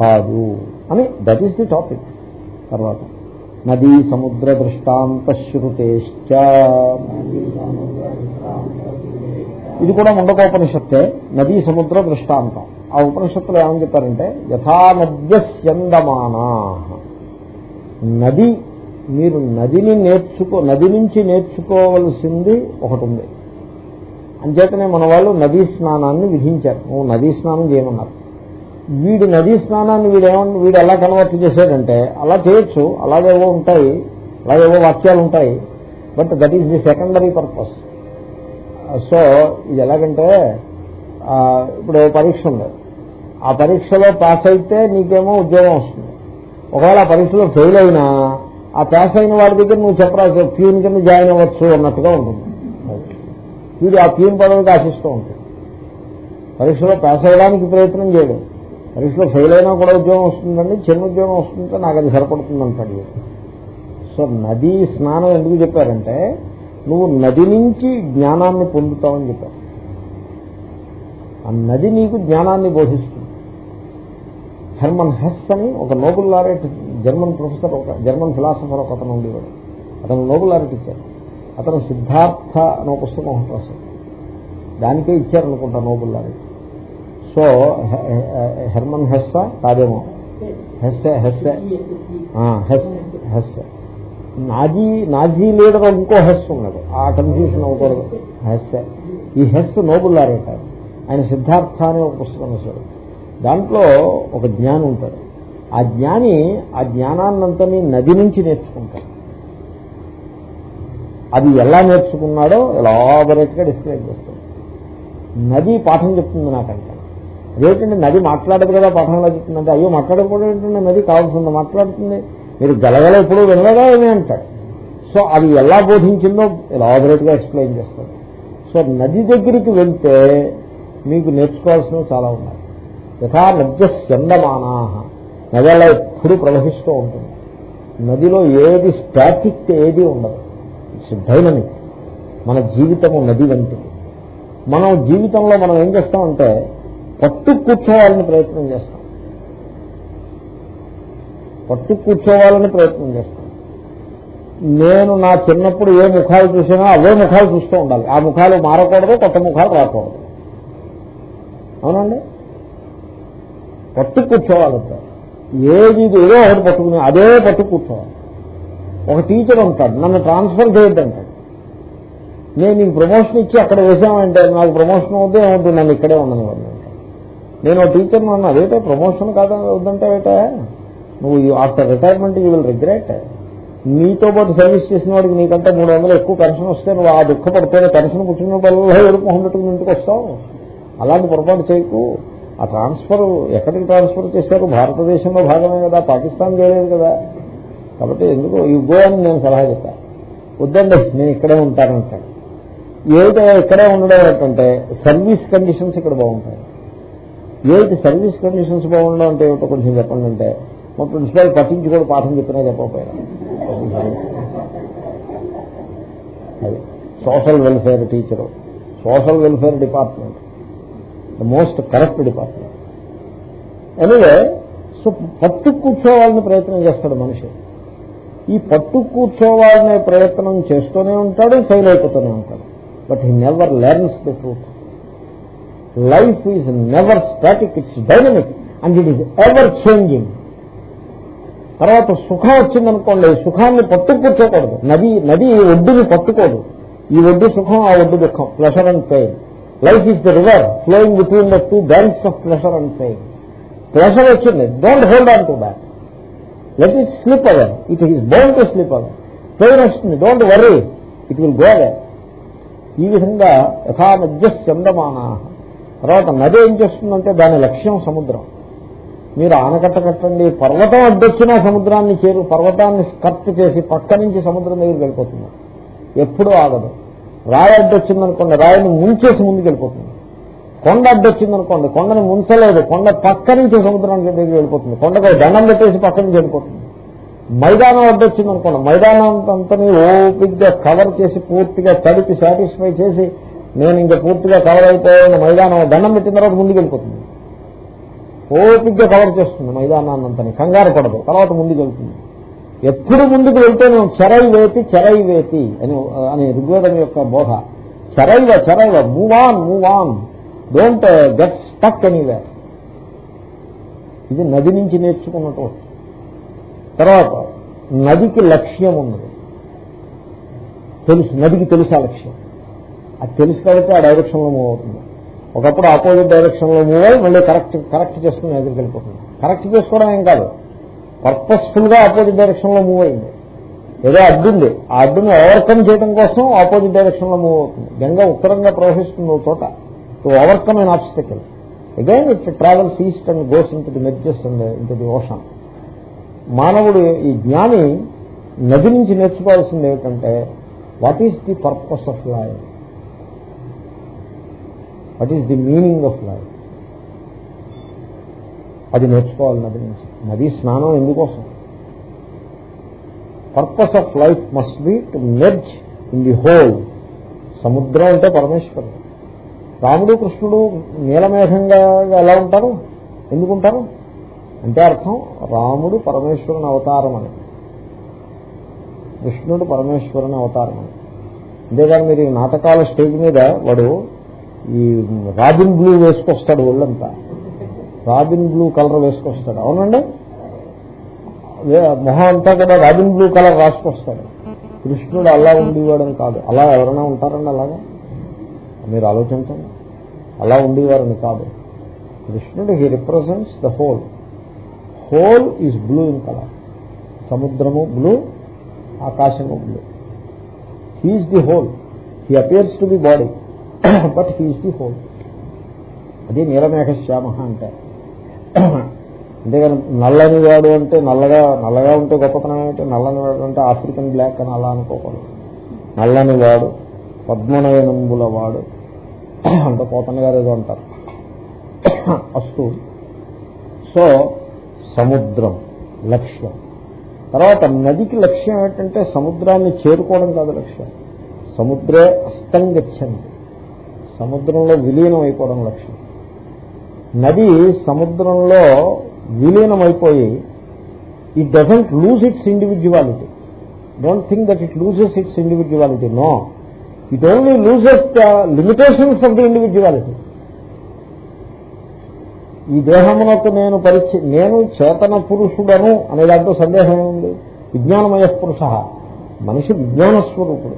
కాదు అని దట్ ఈస్ ది టాపిక్ తర్వాత నదీ సముద్ర దృష్టాంత ఇది కూడా ముండకోపనిషత్తే నదీ సముద్ర దృష్టాంతం ఆ ఉపనిషత్తులు ఏమని చెప్పారంటే యథా నద్యస్యందమానా. నది మీరు నదిని నేర్చుకో నది నుంచి నేర్చుకోవలసింది ఒకటి ఉంది అంచేతనే మన వాళ్ళు నదీ స్నానాన్ని విధించారు. నువ్వు నదీ స్నానం చేయమన్నారు. వీడి నదీ స్నానాన్ని వీడేమన్నా వీడు ఎలా కన్వర్ట్ చేశాడంటే అలా చేయొచ్చు అలాగేవో ఉంటాయి అలాగేవో వాక్యాలు ఉంటాయి but that is the secondary purpose. So ఇది ఎలాగంటే ఇప్పుడు పరీక్ష ఉంది. ఆ పరీక్షలో పాస్ అయితే నీకేమో ఉద్యోగం వస్తుంది. ఒకవేళ ఆ పరీక్షలో ఫెయిల్ అయినా ఆ పాస్ అయిన వాడి దగ్గర నువ్వు చెప్పరా ప్యూన్ కింద జాయిన్ అవ్వచ్చు అన్నట్టుగా ఉంటుంది. వీడు ఆ ప్యూన్ పదవికి ఆశిస్తూ ఉంటుంది పరీక్షలో పాస్ అవ్వడానికి ప్రయత్నం చేయడం. పరీక్షలో ఫెయిల్ అయినా కూడా ఉద్యోగం వస్తుందండి చిన్న ఉద్యోగం వస్తుందంటే నాకు అది సరిపడుతుంది అంటాడు సో నదీ స్నానం ఎందుకు చెప్పారంటే నువ్వు నది నుంచి జ్ఞానాన్ని పొందుతావని చెప్పారు. ఆ నది నీకు జ్ఞానాన్ని బోధిస్తుంది. హెర్మన్ హెస్ అని ఒక నోబుల్ లారెట్ జర్మన్ ప్రొఫెసర్ ఒక జర్మన్ ఫిలాసఫర్ ఒక అతను ఉండేవాడు. అతను నోబుల్ లారెట్ ఇచ్చారు. అతను సిద్ధార్థ అనే పుస్తకం ఒకటి రాశాడు దానికే ఇచ్చారనుకుంటా Nobel laureate. So Hermann Hesse కాదేమో? Hesse Hesse. ఆ, Hess Hesse. Nazi Nazi leader ఇంకో హెస్ ఉన్నాడు ఆ కన్ఫ్యూషన్ అవ్వకూడదు. హెస్సే. ఈ హెస్ నోబుల్లారేట ఆయన సిద్ధార్థ అనే ఒక పుస్తకం వేశాడు దాంట్లో ఒక జ్ఞాని ఉంటాడు. ఆ జ్ఞాని ఆ జ్ఞానాన్నంతని నది నుంచి నేర్చుకుంటాడు. అది ఎలా నేర్చుకున్నాడో ఎలాబరేట్గా డిస్క్రైబ్ చేస్తాడు. నది పాఠం చెప్తుంది నాకంటే. అదేంటంటే నది మాట్లాడదు కదా పాఠంలో చెప్తుందంటే అయ్యో మాట్లాడకపోవడం ఏంటంటే నది కావాల్సింది మాట్లాడుతుంది. మీరు గలగల ఎప్పుడు వినలేదా ఏమి అంటాడు సో అది ఎలా బోధించిందో ఎలాబరేట్గా ఎక్స్ప్లెయిన్ చేస్తాడు సో నది దగ్గరికి వెళ్తే మీకు నేర్చుకోవాల్సినవి చాలా ఉన్నాయి. యథా నద్య స్యందమానా నది అలా ఎప్పుడు ప్రవహిస్తూ ఉంటుంది. నదిలో ఏది స్టాటిక్ ఏది ఉండదు. ఇట్స్ డైనమిక్ మన జీవితము నది వంటిది. మనం జీవితంలో మనం ఏం చేస్తామంటే పట్టు కూర్చోవాలని ప్రయత్నం చేస్తాం. పట్టు కూర్చోవాలని ప్రయత్నం చేస్తాం. నేను నా చిన్నప్పుడు ఏ ముఖాలు చూసినా అవే ముఖాలు చూస్తూ ఉండాలి. ఆ ముఖాలు మారకూడదు కొత్త ముఖాలు రాకూడదు. అవునండి? పట్టు కూర్చోవాలంటే ఏది ఇది ఏదో ఒకటి పట్టుకుని అదే పట్టు కూర్చోవాలి ఒక టీచర్ ఉంటాడు నన్ను ట్రాన్స్ఫర్ చేయొద్దంటాడు. నేను నీకు ప్రమోషన్ ఇచ్చి అక్కడ వేసామంటే నాకు ప్రమోషన్ అవుతే ఏమవుతుంది నన్ను ఇక్కడే ఉండనివ్వండి. నేను టీచర్ నన్ను అదేటో ప్రమోషన్ కాదా వద్దంటే ఏటా నువ్వు after retirement you will regret నీతో పాటు సర్వీస్ చేసిన వాడికి నీకంటే మూడు వందలు ఎక్కువ పెన్షన్ వస్తే నువ్వు ఆ దుఃఖపడితేనే పెన్షన్ కూర్చున్న వల్ల ఎరుపు మొహం ఇంటికి వస్తావు? అలాంటి పొరపాటు చేయకు. ఆ ట్రాన్స్ఫర్ ఎక్కడికి ట్రాన్స్ఫర్ చేశారు? భారతదేశంలో భాగమే కదా పాకిస్తాన్ చేయలేదు కదా. కాబట్టి ఎందుకు? ఈ గో అని నేను సలహా చెప్పాను వద్దండి నేను ఇక్కడే ఉంటానంటాను ఏదైతే ఇక్కడే ఉండడం ఏంటంటే సర్వీస్ కండిషన్స్ ఇక్కడ బాగుంటాయి. ఏంటి సర్వీస్ కండిషన్స్ బాగుండవు అంటే ఏమిటో కొంచెం చెప్పండి అంటే. మా ప్రిన్సిపాల్ పట్టించి కూడా పాఠం చెప్పినా చెప్పకపోయినా. అది social welfare teacher. Social welfare department. The most correct department. Anyway so పట్టు కూర్చోవాలని ప్రయత్నం చేస్తాడు మనిషి. ఈ పట్టు కూర్చోవాలనే ప్రయత్నం చేస్తూనే ఉంటాడు ఫెయిల్ అయిపోతూనే ఉంటాడు. But he never learns the truth. Life is never static it's dynamic and it is ever changing తర్వాత సుఖం వచ్చిందనుకోండి సుఖాన్ని పట్టుకూర్చోకూడదు నది నది ఒడ్డుని పట్టుకోదు. ఈ ఒడ్డు సుఖం ఆ ఒడ్డు దుఃఖం pleasure and pain life is the river flowing between the two banks of pleasure and pain pleasure వచ్చింది don't hold on to that let it slip over it is bound to slip over pain వస్తుంది don't worry it will go over ఈ విధంగా యథామధ్య మధ్య తర్వాత నది ఏం చేస్తుందంటే దాని లక్ష్యం సముద్రం. మీరు ఆనకట్ట కట్టండి పర్వతం అడ్డొచ్చినా సముద్రాన్ని చేరు పర్వతాన్ని స్కర్ట్ చేసి పక్క నుంచి సముద్రం దగ్గరికి వెళ్ళిపోతుంది. ఎప్పుడూ ఆగదు. రాయి అడ్డొచ్చిందనుకోండి రాయిని ముంచేసి ముందుకు వెళ్ళిపోతుంది. కొండ అడ్డొచ్చిందనుకోండి కొండని ముంచలేదు కొండ పక్క నుంచి సముద్రానికి దగ్గరికి వెళ్ళిపోతుంది. కొండకు దండం పెట్టేసి పక్క నుంచి వెళ్ళిపోతుంది. మైదానం అడ్డొచ్చిందనుకోండి మైదానం అంతని ఓపిక్గా కవర్ చేసి పూర్తిగా తడిపి సాటిస్ఫై చేసి నేను ఇంకా పూర్తిగా కవర్ అయిపోయిన మైదానం దండం పెట్టిన తర్వాత ముందుకు వెళ్ళిపోతుంది ఓపిగ్గా కవర్ చేస్తుంది మైదానాన్నంతని కంగారు పడదు తర్వాత ముందుకు వెళ్తుంది ఎప్పుడు ముందుకు వెళ్తేనే చెరై వేతి చెరై వేతి అని అని ఋగ్వేదం యొక్క బోధ. చెరైవ చెరైవ move on move on don't get stuck anyway ఇది నది నుంచి నేర్చుకున్నట్టు తర్వాత నదికి లక్ష్యం ఉన్నది. తెలుసు నదికి తెలుసా లక్ష్యం? అది తెలుసు కాబట్టి ఆ డైరెక్షన్లో మూవ్ అవుతుంది. ఒకప్పుడు ఆపోజిట్ డైరెక్షన్లో మూవ్ అయ్యి మళ్ళీ కరెక్ట్ కరెక్ట్ చేసుకుని ఎదురుకి వెళ్ళిపోతుంది. కరెక్ట్ చేసుకోవడం ఏం కాదు. పర్పస్ఫుల్గా ఆపోజిట్ డైరెక్షన్లో మూవ్ అయింది. ఏదో అడ్డుంది ఆ అడ్డును ఓవర్కమ్ చేయడం కోసం ఆపోజిట్ డైరెక్షన్లో మూవ్ అవుతుంది. గంగ ఉత్తరంగా ప్రవహిస్తుంది ఒక చోట. To overcome an obstacle again it travels east and goes in the merges and in the ocean మానవుడు ఈ జ్ఞాని నది నుంచి నేర్చుకోవాల్సింది ఏమిటంటే what is the purpose of life what is the meaning of life అది నేర్చుకోవాలి నది నుంచి. నది స్నానం ఎందుకోసం? Purpose of life must be to merge in the whole సముద్రం అంటే పరమేశ్వరుడు. రాముడు కృష్ణుడు నీలమేఘంగా ఎలా ఉంటారు? ఎందుకుంటారు? అంటే అర్థం రాముడు పరమేశ్వరుని అవతారం అని. కృష్ణుడు పరమేశ్వరుని అవతారం అని. అంతేగాని మీరు ఈ నాటకాల స్టేజ్ మీద వాడు ఈ రాబిన్ బ్లూ వేసుకొస్తాడు ఒళ్ళంతా. రాబిన్ బ్లూ కలర్ వేసుకొస్తాడు. అవునండి? మొహం అంతా కూడా రాబిన్ బ్లూ కలర్ రాసుకొస్తాడు. కృష్ణుడు అలా ఉండేవాడని కాదు. అలా ఎవరైనా ఉంటారండి అలాగా? మీరు ఆలోచించండి. అలా ఉండేవారని కాదు. కృష్ణుడు he represents the whole whole is blue in colour సముద్రము బ్లూ ఆకాశము blue he is the whole he appears to the body but he is the whole అది నీలమేఘ శ్యామ అంటే. అంతేగాని నల్లని వాడు అంటే నల్లగా నల్లగా ఉంటే గొప్పతనం ఏమిటి? నల్లని వాడు అంటే ఆఫ్రికన్ బ్లాక్ అని అలా అనుకోకూడదు. నల్లని వాడు పద్మనయనంబుల వాడు. అంటే పోతన్న గారు ఏదో అంటారు. అస్తు. సో సముద్రం లక్ష్యం. తర్వాత నదికి లక్ష్యం ఏంటంటే సముద్రాన్ని చేరుకోవడం కాదు లక్ష్యం. సముద్రే అస్తం సముద్రంలో విలీనం అయిపోవడం లక్ష్యం. నది సముద్రంలో విలీనం అయిపోయి it doesn't lose its individuality don't think that it loses its individuality no it only loses the limitations of the individuality ఈ దేహమునకు నేను పరిచి నేను చేతన పురుషుడను అనే దాంట్లో సందేహం ఉంది విజ్ఞానమయ పురుష మనిషి విజ్ఞాన స్వరూపుడు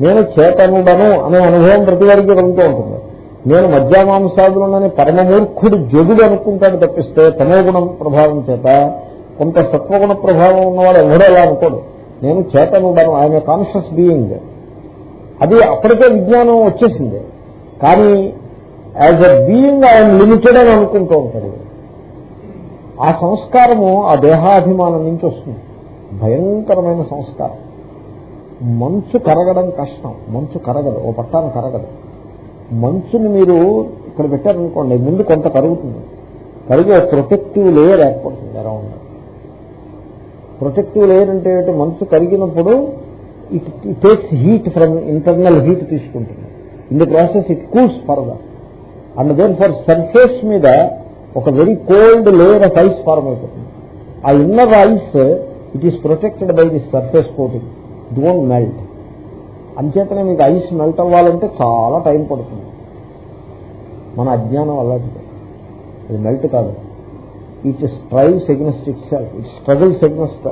నేను చేతనుడను అనే అనుభవం ప్రతి వారికి కలుగుతూ ఉంటుంది. నేను మధ్యామాంసాదులనని పరమమూర్ఖుడు జగుడు అనుకుంటాడు తప్పిస్తే తమోగుణం ప్రభావం చేత కొంత సత్వగుణ ప్రభావం ఉన్నవాడు ఎవడో అలా అనుకోడు. నేను చేతనుడను ఆయన కాన్షియస్ బీయింగ్ అది అప్పటికే విజ్ఞానం వచ్చేసింది. కానీ యాజ్ అ బీయింగ్ ఆయన లిమిటెడ్ అని అనుకుంటూ ఉంటాడు. ఆ సంస్కారము ఆ దేహాభిమానం నుంచి వస్తుంది. భయంకరమైన సంస్కారం. మంచు కరగడం కష్టం. మంచు కరగదు. ఓ పట్టాన కరగదు. మంచుని మీరు ఇక్కడ పెట్టారనుకోండి ముందు కొంత కరుగుతుంది. కరిగి ఒక ప్రొటెక్టివ్ లేయర్ ఏర్పడుతుంది అరౌండ్ ప్రొటెక్టివ్ లేయర్ అంటే ఏంటి? మంచు కరిగినప్పుడు it takes heat from internal heat తీసుకుంటుంది. In the process it cools further and then for surface మీద ఒక very cold layer of ice form అయిపోతుంది. ఆ inner ice it is protected by the surface coating don't melt. అంచేతనే మీకు ice melt అవ్వాలంటే చాలా time పడుతుంది. మన అజ్ఞానం అలాంటిది. ఇది మెల్ట్ కాదు. It strives against itself it struggles against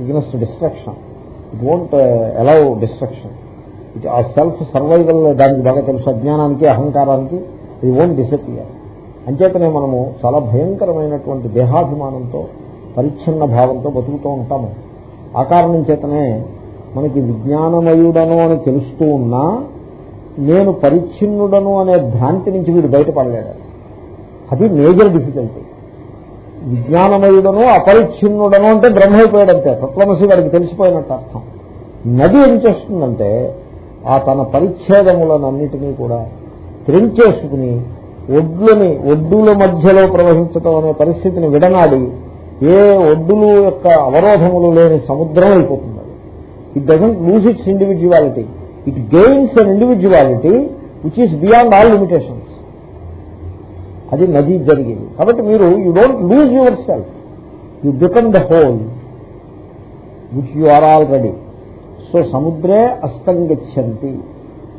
against destruction it won't allow destruction it ఆ సెల్ఫ్ సర్వైవల్ దానికి బాగా తెలుసు. అజ్ఞానానికి అహంకారానికి ఇది ఓన్ డిసపియర్ అంచేతనే మనము చాలా భయంకరమైనటువంటి దేహాభిమానంతో పరిచ్ఛిన్న భావంతో బతుకుతూ ఉంటాము. ఆ కారణం చేతనే మనకి విజ్ఞానమయుడను అని తెలుస్తూ ఉన్నా నేను పరిచ్ఛిన్నుడను అనే భ్రాంతి నుంచి వీడు బయటపడలేడు. అది మేజర్ డిఫికల్టీ. విజ్ఞానమయుడను అపరిచ్ఛిన్నుడను అంటే బ్రహ్మ అయిపోయాడంతే తత్వమసి వాడికి తెలిసిపోయినట్టు అర్థం. నది ఏం చేస్తుందంటే ఆ తన పరిచ్ఛేదములనన్నిటినీ కూడా త్రించేసుకుని ఒడ్లని ఒడ్డుల మధ్యలో ప్రవహించటం అనే పరిస్థితిని విడనాడి ఏ ఒడ్డులు యొక్క అవరోధములు లేని సముద్రం అయిపోతుంది it doesn't lose its individuality it gains an individuality which is beyond all limitations అది నది జరిగింది. కాబట్టి మీరు you don't lose yourself you become the whole which you are already so సముద్రే అస్తంగచ్చంతి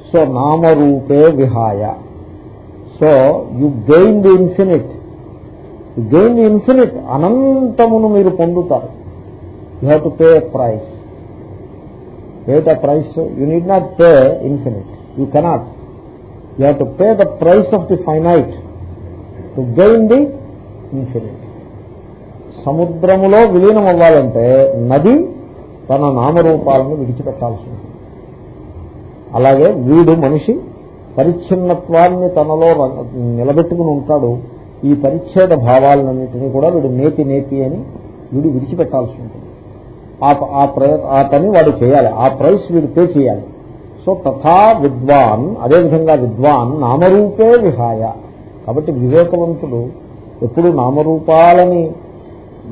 సో నామరూపే విహాయ so you gain the infinite gain infinite? అనంతమును మీరు పొందుతారు. You have to pay price ఏమిటా price you need not pay infinite you cannot you have to pay the price of the finite to gain the infinite సముద్రములో విలీనం అవ్వాలంటే నది తన నామరూపాలను విడిచిపెట్టాల్సి ఉంటుంది. అలాగే వీడు మనిషి పరిచ్ఛిన్నత్వాన్ని తనలో నిలబెట్టుకుని ఉంటాడు. ఈ పరిచ్ఛేద భావాలన్నింటినీ కూడా వీడు నేతి నేతి అని వీడు విడిచిపెట్టాల్సి ఉంటుంది. ఆ పని వాడు చేయాలి. ఆ ప్రైస్ వీడు పే చేయాలి. సో తథా విద్వాన్ అదేవిధంగా విద్వాన్ నామరూపే విహాయ. కాబట్టి వివేకవంతుడు ఎప్పుడు నామరూపాలని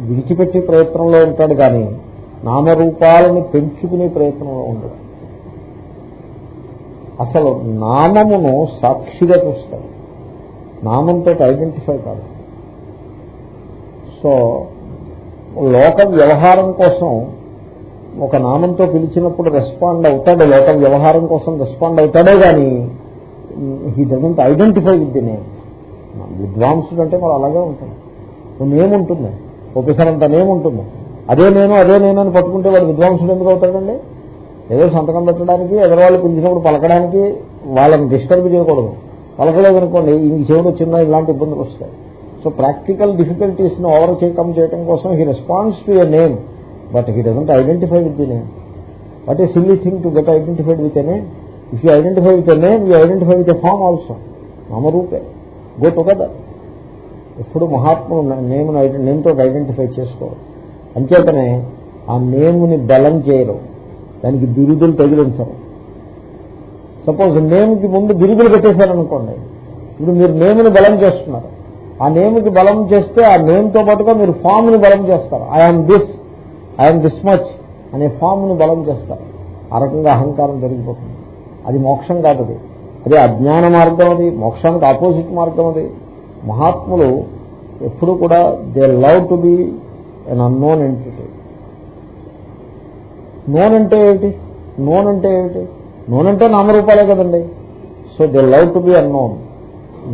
విడిచిపెట్టే ప్రయత్నంలో ఉంటాడు కానీ నామరూపాలను పెంచుకునే ప్రయత్నంలో ఉండదు అసలు నామమును సాక్షిగా చూస్తాడు. నామంతో ఐడెంటిఫై కాదు. సో లోక వ్యవహారం కోసం ఒక నామంతో పిలిచినప్పుడు రెస్పాండ్ అవుతాడు లోక వ్యవహారం కోసం రెస్పాండ్ అవుతాడే కానీ he doesn't identify with the name విద్వాంసుడు అంటే మరి అలాగే ఉంటుంది నేమ్ ఉంటుంది. ఒకేసారంత నేమ్ ఉంటుంది. అదే నేను అదే నేను అని పట్టుకుంటే వాడు విద్వాంసుడు ఎందుకు అవుతాడండి? ఏదో సంతకం పెట్టడానికి ఎదరవాళ్ళు పిలిచినప్పుడు పలకడానికి వాళ్ళని డిస్టర్బ్ చేయకూడదు. పలకలేదనుకోండి ఇంక చెవుడు చిన్న ఇలాంటి ఇబ్బందులు వస్తాయి. సో ప్రాక్టికల్ డిఫికల్టీస్ను ఓవర్కమ్ చేయడం కోసం he responds to a name but he doesn't identify with the name what a silly thing to get identified with a name if you identify with a name you identify with a form also నామరూపే go together ఎప్పుడు మహాత్ములు name నేమ్తో identify చేసుకోవాలి అంచేతనే ఆ నేమ్ని బలం చేయరు. దానికి బిరుదులు తగిలించరు. Suppose నేమ్కి ముందు బిరుదులు పెట్టేశారనుకోండి. ఇప్పుడు మీరు నేమ్ని బలం చేస్తున్నారు. ఆ నేమ్కి బలం చేస్తే ఆ నేమ్తో పాటుగా మీరు ఫామ్ని బలం చేస్తారు. I'm this I'm this much అనే ఫామ్ని బలం చేస్తారు. ఆ రకంగా అహంకారం పెరిగిపోతుంది అది మోక్షం కాదు అది. అదే అజ్ఞాన మార్గం అది మోక్షానికి ఆపోజిట్ మార్గం అది. మహాత్ములు ఎప్పుడు కూడా they love to be an unknown entity known అంటే ఏమిటి? నోన్ అంటే ఏమిటి? నోన్ అంటే నామరూపాలే కదండి. So they love to be unknown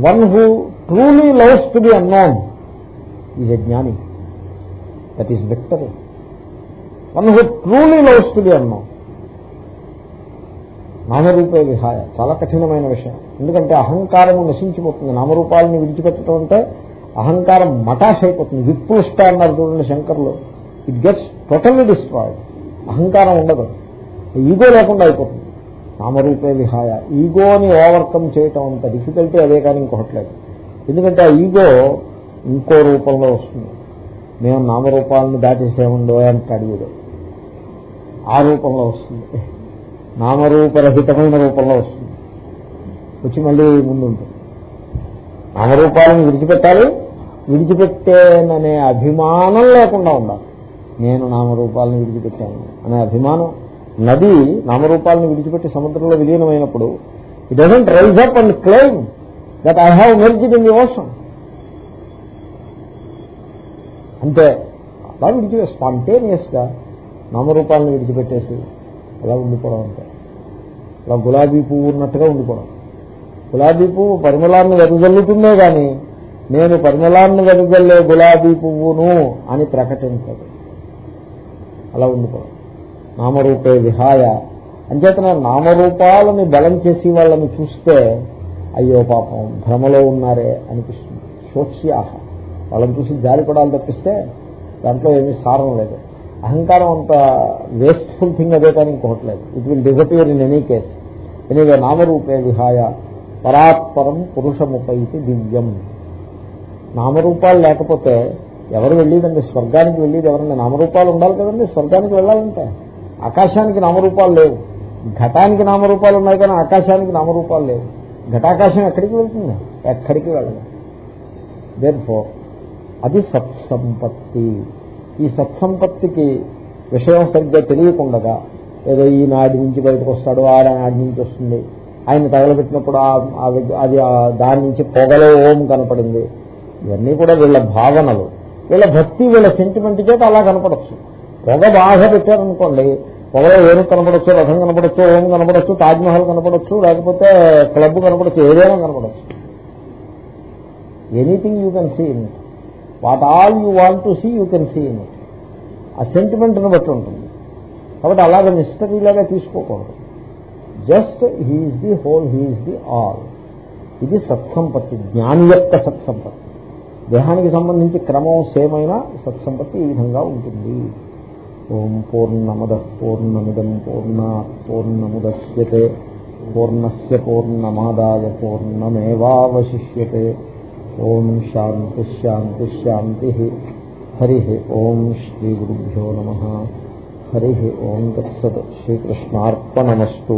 one who truly loves to be unknown is a జ్ఞాని that is victory one who truly loves to be unknown నామరూపే విహాయ. చాలా కఠినమైన విషయం. ఎందుకంటే అహంకారము నశించిపోతుంది. నామరూపాలని విడిచిపెట్టడం అంటే అహంకారం మటాష్ అయిపోతుంది. విప్లుష్ట అన్నారు చూడండి శంకర్లు. ఇట్ గెట్స్ టోటల్లీ డిస్ట్రాయిడ్ అహంకారం ఉండదు. ఈగో లేకుండా అయిపోతుంది. నామరూపే విహాయ. ఈగోని ఓవర్కమ్ చేయటం అంత డిఫికల్టీ అదే కానీ ఇంకొకట్లేదు. ఎందుకంటే ఆ ఈగో ఇంకో రూపంలో వస్తుంది. మేము నామరూపాలను దాటేసేముండో అంటాడు వీడు ఆ రూపంలో వస్తుంది. నామరూపరహితమైన రూపంలో వస్తుంది. వచ్చి మళ్ళీ ముందు ఉంటుంది నామరూపాలను విడిచిపెట్టాలి. విడిచిపెట్టేననే అభిమానం లేకుండా ఉండాలి. నేను నామరూపాలను విడిచిపెట్టాను అనే అభిమానం నది నామరూపాలను విడిచిపెట్టి సముద్రంలో విలీనమైనప్పుడు it doesn't rise up and claim that I have merged in the ocean అంటే అలా విడిచి స్పాంటేనియస్గా నామరూపాలను విడిచిపెట్టేసి అలా ఉండిపోవడం అంటే అలా గులాబీ పువ్వు ఉన్నట్టుగా ఉండిపోవడం. గులాబీ పువ్వు పరిమళాన్ని వెదజల్లుతుందే గాని నేను పరిమళాన్ని వెదజల్లే గులాబీ పువ్వును అని ప్రకటించదు. అలా ఉండిపోవడం. నామరూపే విహాయ. అంచేతన నామరూపాలని బలం చేసి వాళ్ళని చూస్తే అయ్యో పాపం భ్రమలో ఉన్నారే అనిపిస్తుంది. శోక్ష్యాహ. వాళ్ళని చూసి జారిపడాలి తప్పిస్తే దాంట్లో ఏమీ సారం లేదు. అహంకారం అంత వేస్ట్ఫుల్ థింగ్ అదే కానీ ఇంకొకటి లేదు. It will disappear in any case anyway నామరూపే విహాయ. పరాత్పరం పురుషముపైతి దివ్యం. నామరూపాలు లేకపోతే ఎవరు వెళ్ళేదండి? స్వర్గానికి వెళ్ళేది ఎవరన్నా నామరూపాలు ఉండాలి కదండి. స్వర్గానికి వెళ్ళాలంటే. ఆకాశానికి నామరూపాలు లేవు. ఘటానికి నామరూపాలు ఉన్నాయి కానీ ఆకాశానికి నామరూపాలు లేవు. ఘటాకాశం ఎక్కడికి వెళ్తుంది? ఎక్కడికి వెళ్ళదు. దేర్ ఫోర్ అది సత్సంపత్తి. ఈ సత్సంపత్తికి విషయం సరిగ్గా తెలియకుండా ఏదో ఈ నాడి నుంచి బయటకు వస్తాడు ఆ నుంచి వస్తుంది. ఆయన తగలబెట్టినప్పుడు అది దాని నుంచి పొగలో ఓం కనపడింది. ఇవన్నీ కూడా వీళ్ళ భావనలు. వీళ్ళ భక్తి వీళ్ళ సెంటిమెంట్ చేత అలా కనపడచ్చు. పొగ బాగా పెట్టారనుకోండి పొగలో ఏమి కనపడచ్చు రథం కనపడచ్చు ఓం కనపడచ్చు తాజ్మహల్ కనపడచ్చు లేకపోతే క్లబ్ కనపడచ్చు ఏదైనా కనపడచ్చు. Anything you can see in it. What all you want to see you can see in it. ఆ సెంటిమెంట్ని బట్టి ఉంటుంది. కాబట్టి అలాగే మిస్టరీలాగా తీసుకోకూడదు. Just he is the whole he is the all. ఇది సత్సంపత్తి జ్ఞాని యొక్క సత్సంపత్తి. దేహానికి సంబంధించి క్రమం సేమైనా సత్సంపత్తి ఈ విధంగా ఉంటుంది. ఓం పూర్ణమద పూర్ణమిదం పూర్ణా పూర్ణముద్యతే పూర్ణస్ పూర్ణమాదాయ పూర్ణమేవాశిష్యతే ఓం శాంతి హరి ఓం శ్రీ గురుభ్యో నమ. హరి ఓం తత్సత్ శ్రీకృష్ణార్పణమస్తు